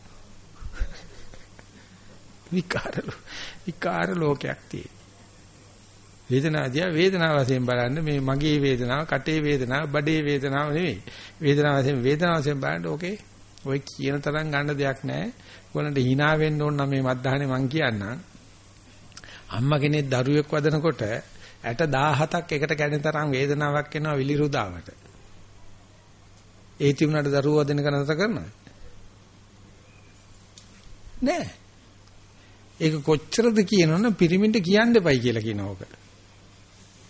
විකාර විකාර ලෝකයක් තියෙන. වේදනාදියා වේදනාව වශයෙන් බලන්න මේ මගේ වේදනාව, කටේ වේදනාව, බඩේ වේදනාව නෙවෙයි. වේදනාව වශයෙන් වේදනාව වශයෙන් බලන්න ඕකේ ඔය කියන තරම් ගන්න දෙයක් නැහැ. ඔයගොල්ලන්ට hina වෙන්න ඕන නම් මේ මත්දහනේ මං කියන්නම්. අම්මා කෙනෙක් දරුවෙක් වදනකොට ඇට 17ක් එකට කැඩෙන තරම් වේදනාවක් එනවා විලිරුදාවට. ඒ තිබුණාට දරුවෝ වදන කරනත කරනවද? නෑ. ඒක කොච්චරද කියනවනම් පිරිමින්ට කියන්න එපයි කියලා කියන ඕක.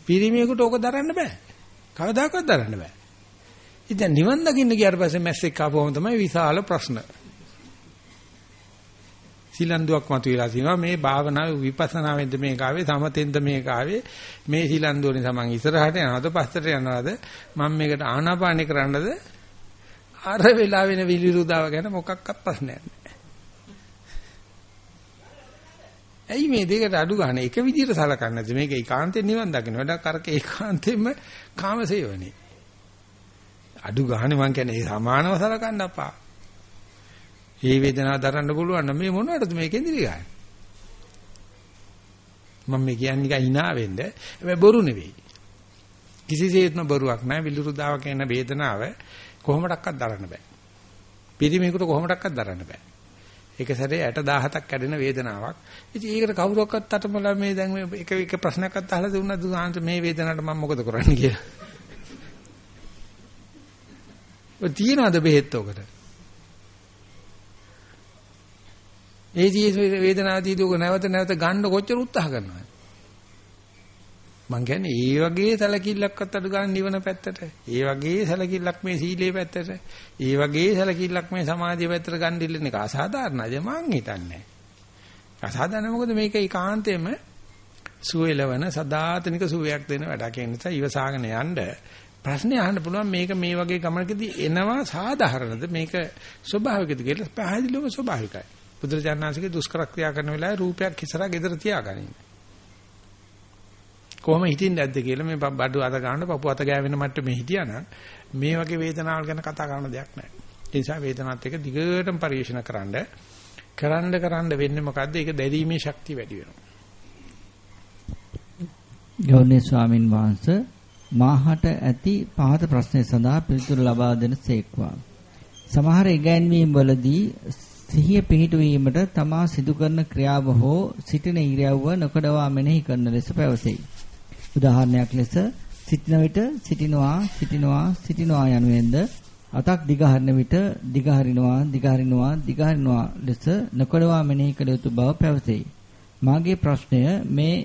පිරිමියෙකුට ඕක දරන්න බෑ. කවදාකවත් දරන්න බෑ. ඉතින් නිවන් දකින්න ගියාට පස්සේ මැස්සෙක් ආපුවම තමයි විශාල ප්‍රශ්න. සිලන්දුවක් මතුවලා තිනවා මේ භාවනාව විපස්සනාවෙන්ද මේක ආවේ සමතෙන්ද මේක ආවේ මේ සිලන්දුව නිසා මං ඉස්සරහට යනවද පස්සට යනවද මම මේකට ආනාපානෙ කරන්නද අර වෙලා වෙන විලිරුදාව ගැන මොකක්වත් ප්‍රශ්නයක් නැහැ. ඇයි මේ දෙකට අඩු ගන්න එක විදිහට සලකන්නේ නැද්ද මේක ඒකාන්තයෙන් නිවන් දකින්න වැඩක් කරක ඒකාන්තයෙන්ම කාමසේවනේ අඩු ගානේ මං කියන්නේ ඒ සමානව සලකන්න අපා. මේ වේදනාව දරන්න පුළුවන් නම් මේ මොනවටද මේ කෙන්දිරි ගන්න. මම මේ කියන්නේ නිකන් hina වෙන්න. හැබැයි බොරු නෙවෙයි. කිසිසේත්ම බොරුවක් නෑ විලුරුදාව කියන වේදනාව කොහොමඩක්වත් දරන්න බෑ. පිරිමියෙකුට කොහොමඩක්වත් දරන්න බෑ. ඒක සැරේ 60 17ක් කැඩෙන වේදනාවක්. ඉතින් ඒකට කවුරක්වත් අතමලා මේ දැන් මේ එක එක ප්‍රශ්නයක්වත් අහලා දුන්නා දුන්නාන්ත මේ වේදනාවට මම මොකද කරන්නේ කියලා. ඔය තියනවාද බෙහෙත් උකට? ඒ ජී වේදනාදී දුක නැවත නැවත ගන්න කොච්චර උත්සාහ කරනවද? මං කියන්නේ ඒ වගේ සැලකිල්ලක්වත් අඩු ගන්න නිවන පැත්තට. ඒ වගේ සැලකිල්ලක් මේ සීලේ පැත්තට. ඒ වගේ සැලකිල්ලක් මේ සමාධිය පැත්තට ගන්න දෙන්න එක අසාධාරණයි මං හිතන්නේ. අසාධාරණ මොකද මේක ඒකාන්තයෙන්ම සුවයලවන සදාතනික සුවයක් දෙන වැඩක්. ඒ නිසා ඉවසාගෙන යන්න ප්‍රශ්නේ අහන්න පුළුවන් මේක මේ වගේ ගමනකදී එනවා සාධාරණද මේක ස්වභාවිකද කියලා පැහැදිලිවම ස්වභාවිකයි. බුදුරජාණන්සේගේ දුෂ්කර ක්‍රියා කරන වෙලාවේ රූපයක් ඉස්සරහ gedara තියාගනින්න. කොහොම හිතින්නේ නැද්ද කියලා මේ බඩු අත ගන්න පපුව අත ගෑවෙන මට්ටමේ හිටියානම් මේ වගේ වේදනාවල් ගැන කතා කරන දෙයක් නැහැ. ඒ නිසා වේදනාවත් එක්ක දිගටම පරිශන කරන්න කරන්න කරන්න වෙන්නේ මොකද්ද? ඒක දැරීමේ ශක්තිය වැඩි වෙනවා. ගෞරවනීය ස්වාමින් වහන්සේ මාහට ඇති පහත ප්‍රශ්නය සඳහා පිළිතුරු ලබා දෙන සේක්වා. සමහර ඉගැන්වීම් වලදී සිහිය පිහිටුවීමට තමා සිදු කරන ක්‍රියාව හෝ සිටින ඉරියව්ව නොකඩවා මෙනෙහි කරන ලෙස පැවසෙයි. උදාහරණයක් ලෙස සිටින විට සිටිනවා සිටිනවා සිටිනවා යනුවෙන්ද අතක් දිගහරින විට දිගහරිනවා දිගහරිනවා දිගහරිනවා ලෙස නොකඩවා මෙනෙහි කළ යුතු බව පැවසෙයි. මාගේ ප්‍රශ්නය මේ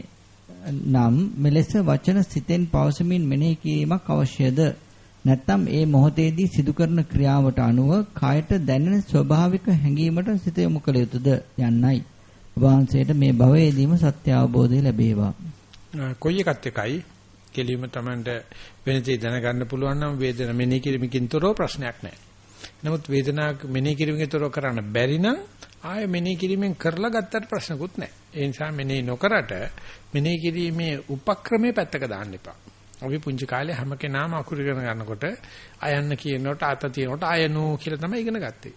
නම් මෙලෙස වචන සිතෙන් පවසමින් මෙනෙහි කිරීමක් අවශ්‍යද? නැත්නම් ඒ මොහොතේදී සිදු කරන ක්‍රියාවට අනුව කායට දැනෙන ස්වභාවික හැඟීමට සිත යොමු කළ යුතුද යන්නයි. වහන්සේට මේ භවයේදීම සත්‍ය අවබෝධය ලැබේවා. කොයි එකත් එකයි කෙලිම Tamanට වෙනදී දැනගන්න පුළුවන් නම් වේදන මෙනෙහි කිරීමකින් තොරව ප්‍රශ්නයක් නැහැ. නමුත් වේදනාවක් මෙනෙහි කිරීමකින් තොරව කරන්න බැරි නම් ආය මෙනෙහි කිරීමෙන් කරලා ගත්තට ප්‍රශ්නකුත් නැහැ. ඒ නිසා මෙනෙහි නොකරට මෙනෙහි කිරීමේ උපක්‍රමයේ පැත්තක දාන්න එපා. අපි පුංචි කාලේ හැම කෙනාම අකුරු ඉගෙන ගන්නකොට අයන්න කියනකොට අත තියනකොට අයනු කියලා තමයි ඉගෙන ගත්තේ.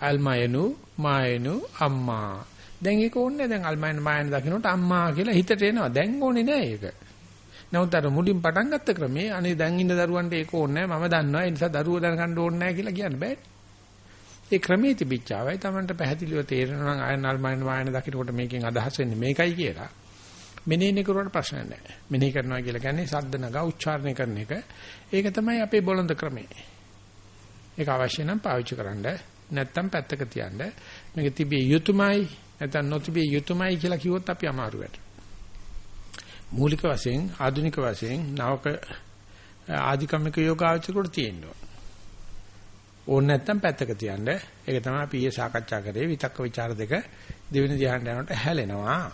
අල්මයනු මායනු අම්මා. දැන් ඒක ඕනේ දැන් අල්මයන් මායන දකින්නට අම්මා කියලා හිතට එනවා. දැන් ඕනේ නෑ ඒක. නමුත් අර මුලින් පටන් ගත්ත ක්‍රමේ අනේ දැන් ඉන්න දරුවන්ට ඒක ඕනේ නෑ මම දන්නවා ඒ නිසා දරුවෝ දැනගන්න ඕනේ නෑ කියලා කියන්න බෑ. ඒ ක්‍රමයේ තිබිච්චාවයි Tamanට පැහැදිලිව තේරෙනවා නම් ආයන අල්මයන් මායන දකින්නකොට මේකෙන් අදහස් වෙන්නේ මේකයි කියලා. මෙනෙහිනේ කරුවට ප්‍රශ්න නැහැ. මෙනෙහි කරනවා කියලා කියන්නේ සද්ද නගා උච්චාරණය කරන එක. ඒක තමයි අපේ බොළඳ ක්‍රමය. ඒක අවශ්‍ය නම් පාවිච්චි කරන්න. නැත්තම් පැත්තක තියන්න. මේක තිබිය යුතුයමයි නැත්නම් නොතිබිය යුතුයමයි කියලා කිව්වොත් අපි අමාරුවට. මූලික වශයෙන් ආධුනික වශයෙන් නවක ආධිකමික යෝගාචරයට තියෙනවා. ඕන නැත්තම් පැත්තක තියන්න. ඒක තමයි අපි ඊයේ සාකච්ඡා කරේ විතක්ක ਵਿਚාර දෙක දෙවෙනි ධ්‍යානට යනකොට හැලෙනවා.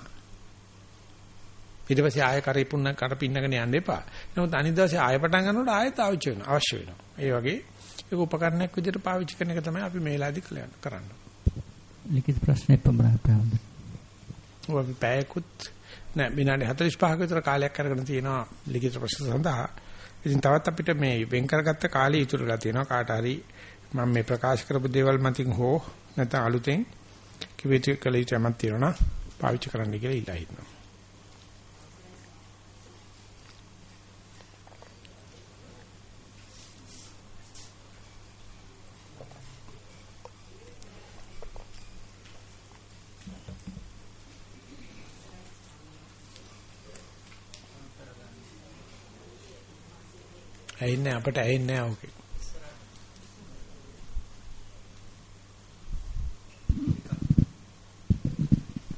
ඊට පස්සේ ආය කරේ පුන්න කර පින්නගෙන යන්න එපා. නමුත් අනිත් දවසේ ආය පටන් ගන්නකොට ආයෙත් අවශ්‍ය වෙනවා. අවශ්‍ය වෙනවා. ඒ වගේ ඒක උපකරණයක් විදිහට පාවිච්චි කරන එක තමයි අපි මේලාදී කරන්නේ. ලිඛිත ප්‍රශ්නේ පමණයි ප්‍රාන්ද. ඔය පැයකුත් නෑ විනාඩි 45ක විතර කාලයක් අරගෙන තියෙනවා ලිඛිත ප්‍රශ්න සඳහා. ඉතින් තවත් අපිට මේ වෙන් කරගත්ත කාලය ඉතුරුලා තියෙනවා කාට හරි මම මේ ප්‍රකාශ කරපු දේවල් මතින් හෝ නැත්නම් අලුතෙන් කිවිති කළ යුතු යමක් තියෙනවා පාවිච්චි කරන්න කියලා ඉල්ලා හිටිනවා. ඇහෙන්නේ අපට ඇහෙන්නේ නැහැ ඕකේ.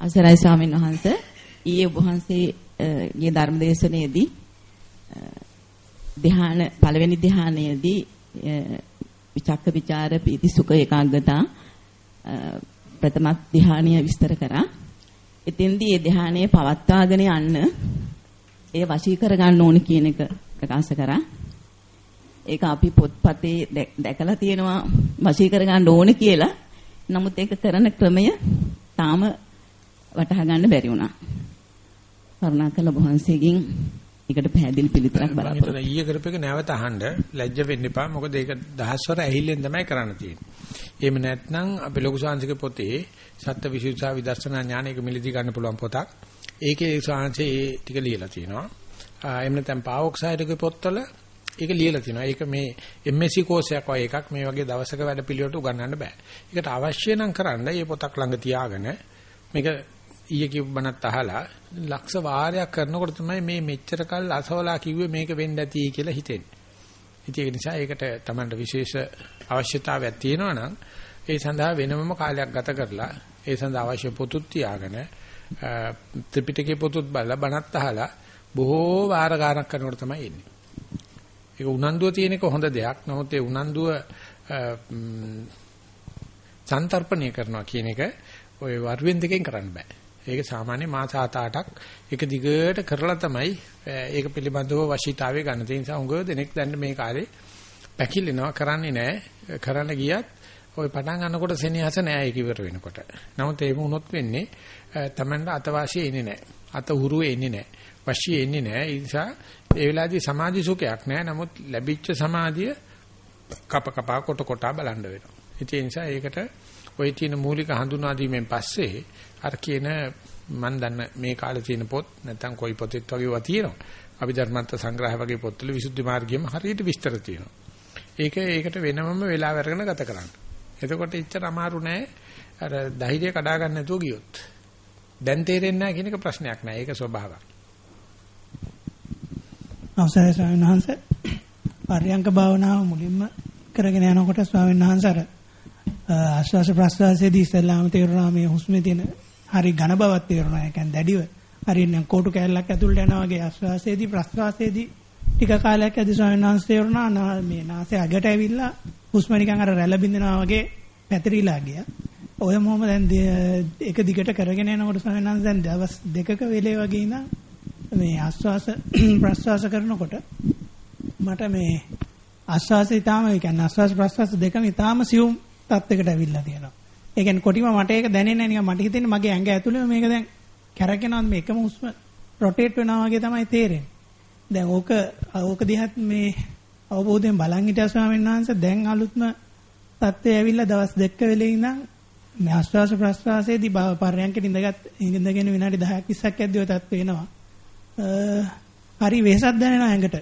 අවසරයි ස්වාමීන් වහන්ස ඊයේ ඔබ වහන්සේගේ ධර්මදේශනයේදී ධ්‍යාන පළවෙනි ධ්‍යානයේදී විචක්ක ਵਿਚාර පීති සුඛ ඒකාග්‍රතා ප්‍රථම ධ්‍යානය විස්තර කරා. එතෙන්දී ඒ ධ්‍යානය පවත්වාගෙන යන්න ඒ වශී කර ගන්න ඕන කියන එක ප්‍රකාශ කරා. ඒක අපි පොත්පතේ දැකලා තියෙනවා වශී කර ගන්න ඕනේ කියලා. නමුත් ඒක කරන ක්‍රමය තාම වටහා ගන්න බැරි වුණා. කරුණාකර වහන්සේගෙන් ඒකට පැහැදිලි පිළිතුරක් බලාපොරොත්තු වෙනවා. ඊයේ කරපේක නැවත අහන්න ලැජ්ජ වෙන්න එපා. මොකද ඒක දහස්වර ඇහිල්ලෙන් තමයි කරන්න තියෙන්නේ. එහෙම නැත්නම් අපි ලොකු ශාන්තික පොතේ සත්‍ය විසුද්ධා විදර්ශනා ඥානයක මිලදී ගන්න පුළුවන් පොතක්. ඒකේ ශාන්සේ ඒ ටික ලියලා තිනවා. එහෙම නැත්නම් පාවොක්සයිඩ්ගේ පොත්වල ඒක ලියලා තිනවා. ඒක මේ MSc කෝස් එකක් වගේ එකක් මේ වගේ දවසක වැඩ පිළිවෙලට උගන්වන්න බෑ. ඒකට අවශ්‍ය නම් කරන්න මේ පොතක් ළඟ තියාගෙන මේක ඊයේ කිව්ව බණත් අහලා ලක්ෂ වාරයක් කරනකොට තමයි මේ මෙච්චර කල් අසවලා කිව්වේ මේක වෙන්න ඇති කියලා හිතෙන්නේ. ඉතින් ඒක නිසා ඒකට Tamanට විශේෂ අවශ්‍යතාවයක් තියෙනවා නම් ඒ සඳහා වෙනමම කාලයක් ගත කරලා ඒ සඳහා අවශ්‍ය පොතුත් තියාගෙන ත්‍රිපිටකේ පොතුත් බලලා බණත් අහලා බොහෝ වාර ගානක් කරනකොට තමයි එන්නේ. ඒක උනන්දුව තියෙන එක හොඳ දෙයක්. නමුත් ඒ උනන්දුව සන්තරපණය කරනවා කියන එක ඔය වරුවෙන් දෙකෙන් කරන්න බෑ. ඒක සාමාන්‍ය මාස 7-8ක් එක දිගට කරලා තමයි ඒක පිළිබඳව වශීතාවය ගන්න. ඒ නිසා උඟ දෙනෙක් දැන් මේ කාලේ පැකිලෙනවා කරන්නේ නැහැ. කරන්න ගියත් ওই පටන් ගන්නකොට සෙනෙහස නෑ ඒක ඉවර වෙනකොට. නමුත් ඒක වුණොත් වෙන්නේ තමන්ට අතවාසිය එන්නේ නෑ. අත උරුවේ එන්නේ නෑ. වශී එන්නේ නෑ. ඒ නිසා ඒ වෙලාවේදී සමාධි සුඛයක් නෑ. නමුත් ලැබිච්ච සමාධිය කප කපා කොට කොටා බලන්න වෙනවා. ඒ නිසා ඒකට ওই තියෙන මූලික හඳුනා දීමෙන් පස්සේ අර කියන මන් දන්න මේ කාලේ තියෙන පොත් නැත්නම් කොයි පොතෙත් වගේ ඒවා තියෙනවා. අභිධර්මන්ත සංග්‍රහ වගේ පොත්වල විසුද්ධි මාර්ගයම හරියට විස්තර තියෙනවා. ඒක ඒකට වෙනමම වෙලාව අරගෙන ගත කරන්න. එතකොට ඉච්චර අමාරු නෑ. අර ධෛර්යය කඩා ගන්න නැතුව ගියොත්. දැන් තේරෙන්නේ නැහැ කියන එක ප්‍රශ්නයක් නෑ. ඒක ස්වභාවයක්. අවසරයි ස්වාමීන් වහන්සේ. පර්යංක භාවනාව මුලින්ම කරගෙන යනකොට ස්වාමීන් වහන්සේ අර ආශ්වාස ප්‍රශ්වාසයේදී ඉස්සෙල්ලාම තේරුණා මේ හුස්මේ තියෙන හරි ඝන බවක් තේරුණා. ඒ කියන්නේ දැඩිව හරියට කෝටු කෑල්ලක් ඇතුළට යනවා වගේ ආශ්වාසයේදී ප්‍රශ්වාසයේදී ටික කාලයක් ඇදී ස්වාමීන් වහන්සේ වුණා මේ නාසය අගට ඇවිල්ලා හුස්ම නිකන් අර රැළ බින්දනවා වගේ පැතිරිලා ගියා. ඔය මොහොම දැන් එක දිගට කරගෙන යනකොට ස්වාමීන් වහන්සේ දැන් දවස් දෙකක වෙලේ වගේ ඉඳන් මේ ආස්වාස ප්‍රස්වාස කරනකොට මට මේ ආස්වාසය ඊටාම ඒ කියන්නේ ආස්වාස ප්‍රස්වාස දෙකම ඊටාම සියුම් තත්යකට ඇවිල්ලා තියෙනවා. ඒ කියන්නේ කොටිම මට ඒක දැනෙන්නේ නැහැ නිකන් මට හිතෙන්නේ මගේ ඇඟ ඇතුළේ මේක දැන් කැරකෙනවා මේ එකම හුස්ම රොටේට් වෙනවා වගේ තමයි තේරෙන්නේ. දැන් ඕක ඕක දිහත් මේ අවබෝධයෙන් බලන් හිටියා ස්වාමීන් වහන්සේ දැන් අලුත්ම தත්ත්වය ඇවිල්ලා දවස් දෙක වෙලේ ඉඳන් මේ ආස්වාස ප්‍රස්වාසයේදී පරයන්කට ඉඳගත් ඉඳගෙන විනාඩි 10ක් 20ක් ඇද්දී ඔය தත්ත්වය එනවා. හරි වෙහසක් දැනෙනවා ඇඟට.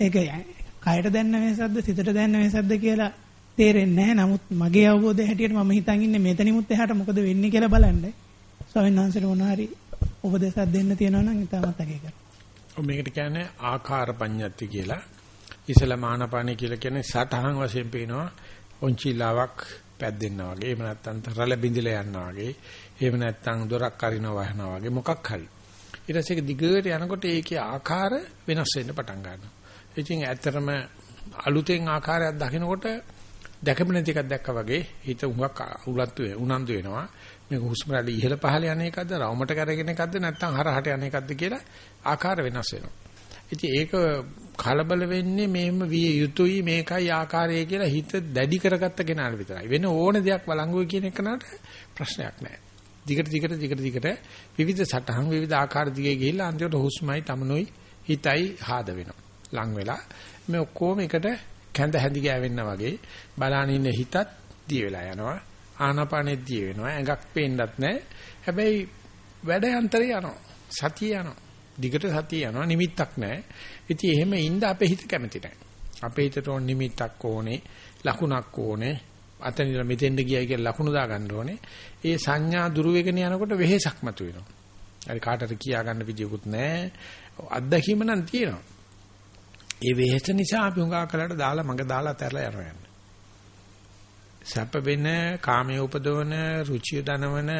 ඒක කයට දැනෙන වෙහසක්ද සිතට දැනෙන වෙහසක්ද කියලා තේරෙන්නේ නැහැ. නමුත් මගේ අවබෝධය හැටියට මම හිතන් ඉන්නේ මෙතනිමුත් එහාට මොකද වෙන්නේ කියලා බලන්න. ස්වාමීන් වහන්සේට මොන හරි උපදේශයක් දෙන්න තියෙනවා නම් ඉතාමත් අගය කරනවා. මේකට කියන්නේ ආකාර පඤ්ඤත්ති කියලා. ඉසලා මානපාණි කියලා කියන්නේ සතහන් වශයෙන් පේනවා ඔන්චිලාවක් පැද්දෙනවා වගේ. එහෙම නැත්නම් තරල බින්දිලා යනවා වගේ. එහෙම නැත්නම් දොරක් අරිනවා වහනවා වගේ මොකක් හරි. ඊට පස්සේ ඒක දිගට යනකොට ඒකේ ආකාර වෙනස් වෙන්න පටන් ගන්නවා. ඉතින් ඇත්තටම අලුතෙන් ආකාරයක් දකිනකොට දැකම නැති එකක් දැක්කා වගේ හිත උඟක් උලත් උනන්දු වෙනවා. මේක හුස්ම රැලි ඉහළ පහළ යන එකක්ද, රවුමට කරගෙන එකක්ද නැත්නම් හරහට යන එකක්ද කියලා ආකාර වෙනස් වෙනවා. ඉතින් ඒක කලබල වෙන්නේ මෙහෙම විය යුතුයි මේකයි ආකාරය කියලා හිත දැඩි කරගත්ත කෙනාට විතරයි. වෙන ඕන දෙයක් වළංගුවේ කියන එකනට ප්‍රශ්නයක් නැහැ. දිගට දිගට දිගට දිගට විවිධ සටහන් විවිධ ආකාර දිගේ ගිහිල්ලා අන්තිමට හුස්මයි තමනුයි හිතයි හාද වෙනවා. ලං වෙලා මේ ඔක්කොම එකට කැඳ හැඳි ගෑවෙන්න වගේ බලාන ඉන්න හිතත් දිය වෙලා යනවා. ආනාපානෙ දිය වෙනවා. ඇඟක් පේන්නත් නැහැ. හැබැයි වැඩ යන්ත්‍රය යනවා. සතිය යනවා. දිගට සතිය යනවා. නිමිත්තක් නැහැ. ඉතින් එහෙම ඉඳ අපේ හිත කැමති නැහැ. අපේ හිතට ඕන නිමිත්තක් ඕනේ, ලකුණක් ඕනේ, අතනින් මෙතෙන්ද ගියයි කියලා ලකුණු දා ගන්න ඕනේ. ඒ සංඥා දුරු වෙගෙන යනකොට වෙහෙසක් මතුවෙනවා. හරි කාටට කියා ගන්න විදියකුත් නැහැ. අත්දැකීම නම් තියෙනවා. ඒ වෙහෙස නිසා අපි හුඟා කලකට දාලා මඟ දාලා අතහැරලා යනවා යන්නේ. සැප වෙන, කාමයේ උපදවන, රුචිය දනවන,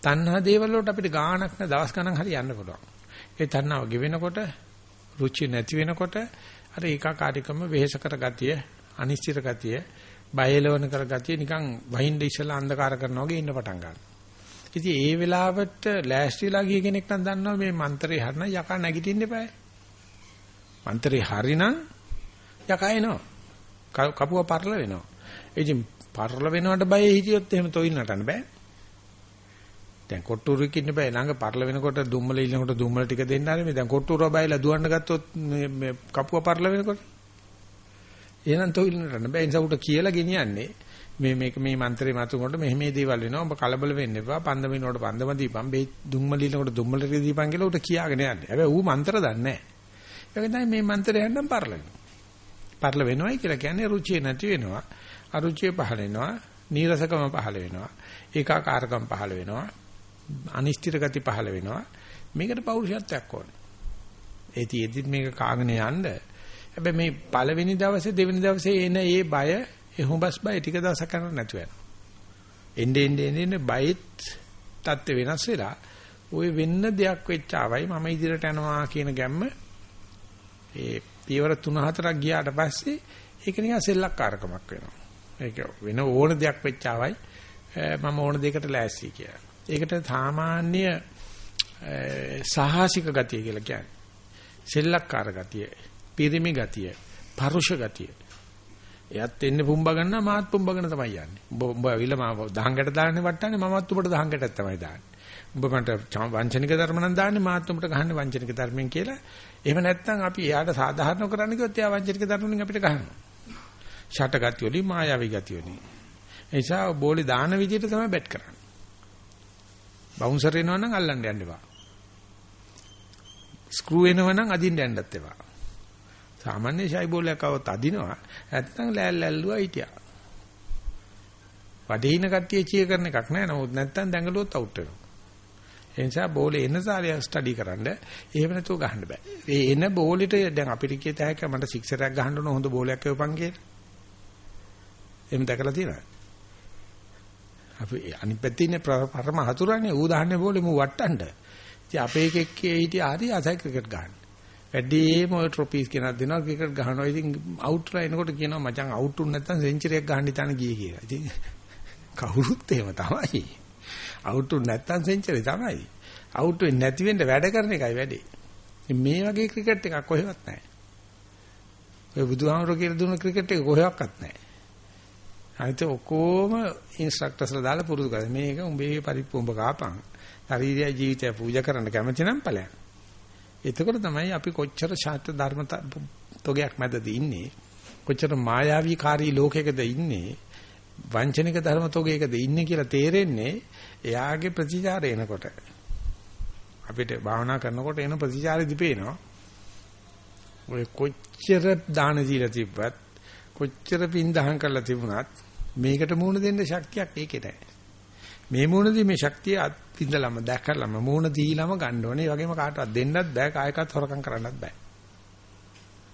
තණ්හා දේවල් වලට අපිට ගාණක් නැ දවස් ගණන් හරි යන්න පුළුවන්. ඒ තණ්හාව ගෙවෙනකොට, රුචිය නැති වෙනකොට අර ඒකාකාරීකම වෙහෙස කර ගතිය, අනිශ්චිත ගතිය බයලවන කරගතිය නිකන් වහින්ද ඉස්සලා අන්ධකාර කරනවා වගේ ඉන්න පටන් ගන්නවා. ඉතින් ඒ වෙලාවට ලෑස්තිලා ගිය කෙනෙක් නම් දන්නවා මේ මන්ත්‍රේ හරිනම් යකා නැගිටින්න එපායි. මන්ත්‍රේ හරිනම් යකා එනවා. කපුව පරල වෙනවා. ඉතින් පරල වෙනවට බය හිටියොත් එහෙම තොইল නටන්න බෑ. දැන් කොට්ටුරුවෙක් ඉන්න බෑ ළඟ පරල වෙනකොට දුම්මල ඉන්නකොට දුම්මල ටික දෙන්න ආරෙමේ දැන් කොට්ටුරුව බයලා දුවන්න ගත්තොත් මේ කපුව පරල වෙනකොට එහෙනම් තොইল නටන්න බෑ. ඒ නිසා උට කියලා ගෙනියන්නේ මේ මේක මේ මන්ත්‍රේ මතුනකොට මෙහෙම මේ දේවල් වෙනවා. ඔබ කලබල වෙන්න එපා. පන්ද වෙනකොට පන්දම දීපන්. මේ දුම්මලිනකොට දුම්මල දීපන් කියලා උට කියාගෙන යන්නේ. හැබැයි ඌ මන්ත්‍ර දන්නේ නැහැ. ඒක තමයි මේ මන්ත්‍රය හන්නම් පරල වෙනවා. පරල වෙනවයි කියලා කියන්නේ රුචිය නැති වෙනවා. අරුචිය පහල වෙනවා. නීරසකම පහල වෙනවා. ඒකාකාරකම පහල වෙනවා. අනිශ්චිත ගති පහල වෙනවා. මේකට පෞරුෂත්වයක් ඕනේ. ඒ තියෙද්දි මේක කාගෙන යන්න හැබැයි මේ පළවෙනි දවසේ දෙවෙනි දවසේ එන ඒ බය එහුඹස් බය ටික දවසක් කරන්න නැතුව යනවා. එන්නේ එන්නේ එන්නේ බයෙත් තත්ත්ව වෙනස් වෙලා ওই වෙන්න දෙයක් වෙච්ච ආවයි මම ඉදිරියට යනවා කියන ගැම්ම ඒ පියවර 3-4ක් ගියාට පස්සේ ඒක නිකන් සෙල්ලක්කාරකමක් වෙනවා. ඒක වෙන ඕන දෙයක් වෙච්ච ආවයි මම ඕන දෙයකට ලෑස්ති කියලා. ඒකට සාමාන්‍ය සාහසික ගතිය කියලා කියන්නේ. සෙල්ලක්කාර ගතිය. පිරිමි ගතිය, පරුෂ ගතිය. එයත් එන්නේ පුම්බ ගන්නා මාත් පුම්බ ගන්න තමයි යන්නේ. උඹ උඹ ඇවිල්ලා මාව දහංගට දාන්නේ වට්ටන්නේ මමත් උඹට දහංගටක් තමයි දාන්නේ. උඹ මට වංචනික ධර්ම නම් දාන්නේ මාත් උඹට ගහන්නේ වංචනික ධර්මෙන් කියලා. එහෙම නැත්නම් අපි එයාට සාධාරණ කරන්න කිව්වොත් එයා වංචනික ධර්ම වලින් අපිට ගහනවා. ෂට ගතිය වලින් මායාවී ගතිය වලින්. ඒ නිසා බෝලේ දාන විදිහට තමයි බැට් කරන්නේ. බවුන්සර් එනවා නම් අල්ලන්න යන්න එපා. ස්ක්‍රූ එනවා නම් අදින්න යන්නත් එපා. සාමාන්‍ය ෂයි බෝලයක් આવත් අදිනවා. නැත්නම් ලෑල් ලැල්ලුවා හිටියා. වඩේින කට්ටිය චිය කරන එකක් නෑ. නමුත් නැත්නම් දැඟලුවොත් අවුට් වෙනවා. ඒ නිසා බෝලේ එන සාරිය ස්ටඩි කරන්න එහෙම නැතුව ගහන්න බෑ. ඒ එන බෝලෙට දැන් අපිට කියත හැක මට සික්සරයක් ගහන්න ඕන හොඳ බෝලයක් එවපන් කියලා. එහෙම දැකලා තියෙනවද? අපි අනිත් පැත්තේ ඉන්නේ පරම හතුරන්නේ ඌ දාන්නේ බෝලේ මූ වට්ටන්න. ඉතින් අපේ එකෙක්ගේ හිටිය හරි ආසයි ක්‍රිකට් ගහන්න. වැඩිම ඔය ට්‍රොෆිස් කෙනක් දෙනවා ක්‍රිකට් ගහනවා. ඉතින් අවුට් රයින්කොට කියනවා මචං අවුට් උන් නැත්තම් සෙන්චරියක් ගහන්න හිතාන ගියේ කියලා. ඉතින් කවුරුත් එහෙම තමයි. අවුට් උන් නැත්තම් සෙන්චරි තමයි. අවුට් වෙන්නේ නැති වෙන්න වැඩ කරන එකයි වැඩේ. මේ වගේ ක්‍රිකට් එකක් කොහෙවත් නැහැ. ඔය බුදුහාමරෝ කියලා දුන්න ක්‍රිකට් එක කොහෙවත් නැහැ. අනිත් ඔක්කොම ඉන්ස්ට්‍රක්ටර්ස්ලා දාලා පුරුදු කරලා මේක උඹේ පරිප්පුඹ කාපන්. ශරීරය ජීවිතය පූජා කරන්න කැමති නම් ඵලයන්. එතකොට තමයි අපි කොච්චර ශාස්ත්‍ර ධර්ම තොගයක් මැදද ඉන්නේ. කොච්චර මායාවීකාරී ලෝකයකද ඉන්නේ. වංචනික ධර්ම තොගයකද ඉන්නේ කියලා තේරෙන්නේ එයාගේ ප්‍රතිචාර එනකොට. අපිට භාවනා කරනකොට එන ප්‍රතිචාරෙ දිපේනවා. ඔය කොච්චර දාන දීලා තිබ්බත් කොච්චර පින් දහම් කරලා තිබුණත් මේකට මූණ දෙන්න ශක්තියක් ඒකේ නැහැ. මේ මූණ දී මේ ශක්තිය අත්විඳලම දැකලම මූණ දීලම ගන්න ඕනේ. ඒ වගේම කාටවත් දෙන්නත් බෑ කායකත් හොරකම් කරන්නත් බෑ.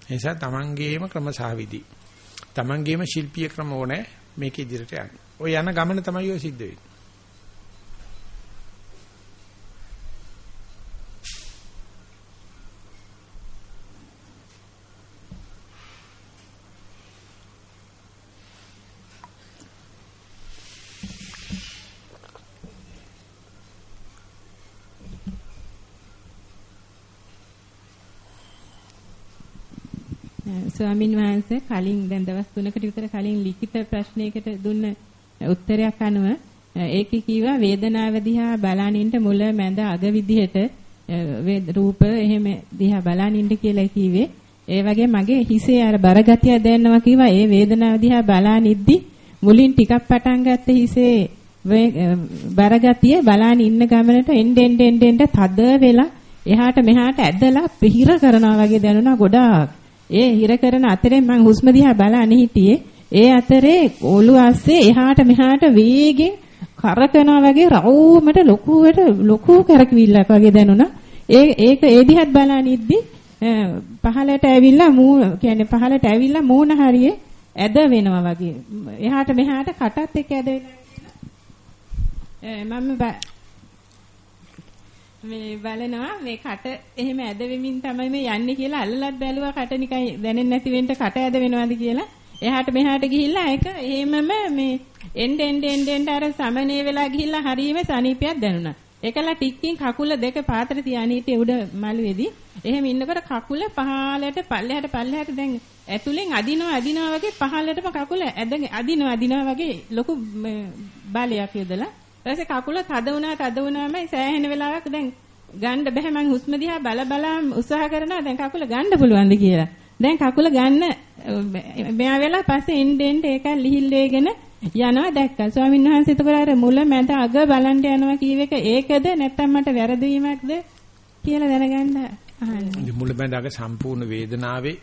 ඒ නිසා තමන්ගේම ක්‍රම සාවිදි. තමන්ගේම ශිල්පීය ක්‍රම ඕනේ මේක ඉදිරියට යන්න. ඔය යන ගමන තමයි ඔය සිද්ධ වෙන්නේ. ස්වාමින් වහන්සේ කලින් දැන් දවස් 3කට විතර කලින් ලිඛිත ප්‍රශ්නයකට දුන්න උත්තරයක් අනුව ඒකේ කීවා වේදනාව දිහා බලනින්න මුල මැද අග විදිහට රූප එහෙම දිහා බලනින්න කියලා කිව්වේ. ඒ වගේ මගේ හිසේ අර බරගතිය දැනෙනවා කිව්වා. ඒ වේදනාව දිහා බලනිද්දි මුලින් ටිකක් පටන් ගත්ත හිසේ බරගතිය බලන් ඉන්න ගමනට එන්න එන්න එන්න තද වෙලා එහාට මෙහාට ඇදලා පිහිර කරනවා වගේ දැනුණා ගොඩාක්. ඒ හිර කරන අතරේ මං හුස්ම දිහා බලන්නේ හිටියේ. ඒ අතරේ ඔළුව ඇස්සේ එහාට මෙහාට වේගෙන් කරකනවා වගේ රවුමට ලොකුවට ලොකු කරකවිල්ලක් වගේ දැනුණා. ඒ ඒක ඒ දිහත් බලනිද්දි පහලට ඇවිල්ලා මූ කියන්නේ පහලට ඇවිල්ලා මූණ හරියේ ඇද වෙනවා වගේ. එහාට මෙහාට කටත් එක්ක ඇද වෙනවා. මම මේ බලනවා මේ කට එහෙම ඇද වෙමින් තමයි මේ යන්නේ කියලා අල්ලලත් බැලුවා කට නිකන් දැනෙන්නේ නැති වෙන්න කට ඇද වෙනවද කියලා. එහාට මෙහාට ගිහිල්ලා ඒක එහෙමම මේ එන්න එන්න එන්න එන්න අර සමනේ වෙලා ගිහිල්ලා හරීම සනීපයක් දැනුණා. ඒකලා ටික්කින් කකුල දෙක පාතර තියාගෙන හිටියේ උඩ මළුවේදී. එහෙම ඉන්නකොට කකුල පහළට පල්ලෙහාට පල්ලෙහාට දැන් ඇතුලෙන් අදිනවා අදිනවා වගේ පහළටම කකුල ඇදගෙන අදිනවා අදිනවා වගේ ලොකු බලයක් යොදලා ඊපස්සේ කකුල තද වුණා තද වුණාම සෑහෙන වෙලාවක් දැන් ගන්න බෑ මං හුස්ම දිහා බල බල උත්සාහ කරනවා දැන් කකුල ගන්න පුළුවන්ද කියලා. දැන් කකුල ගන්න මෙයා වෙලා පස්සේ එන්න එන්න ඒක ලිහිල් වේගෙන යනවා දැක්කා. ස්වාමීන් වහන්සේ එතකොට අර මුල මැද අග බලන්න යනවා කීව එක ඒකද නැත්නම් මට වැරදීමක්ද කියලා දැනගන්න අහන්නේ. මුල මැද අග සම්පූර්ණ වේදනාවේ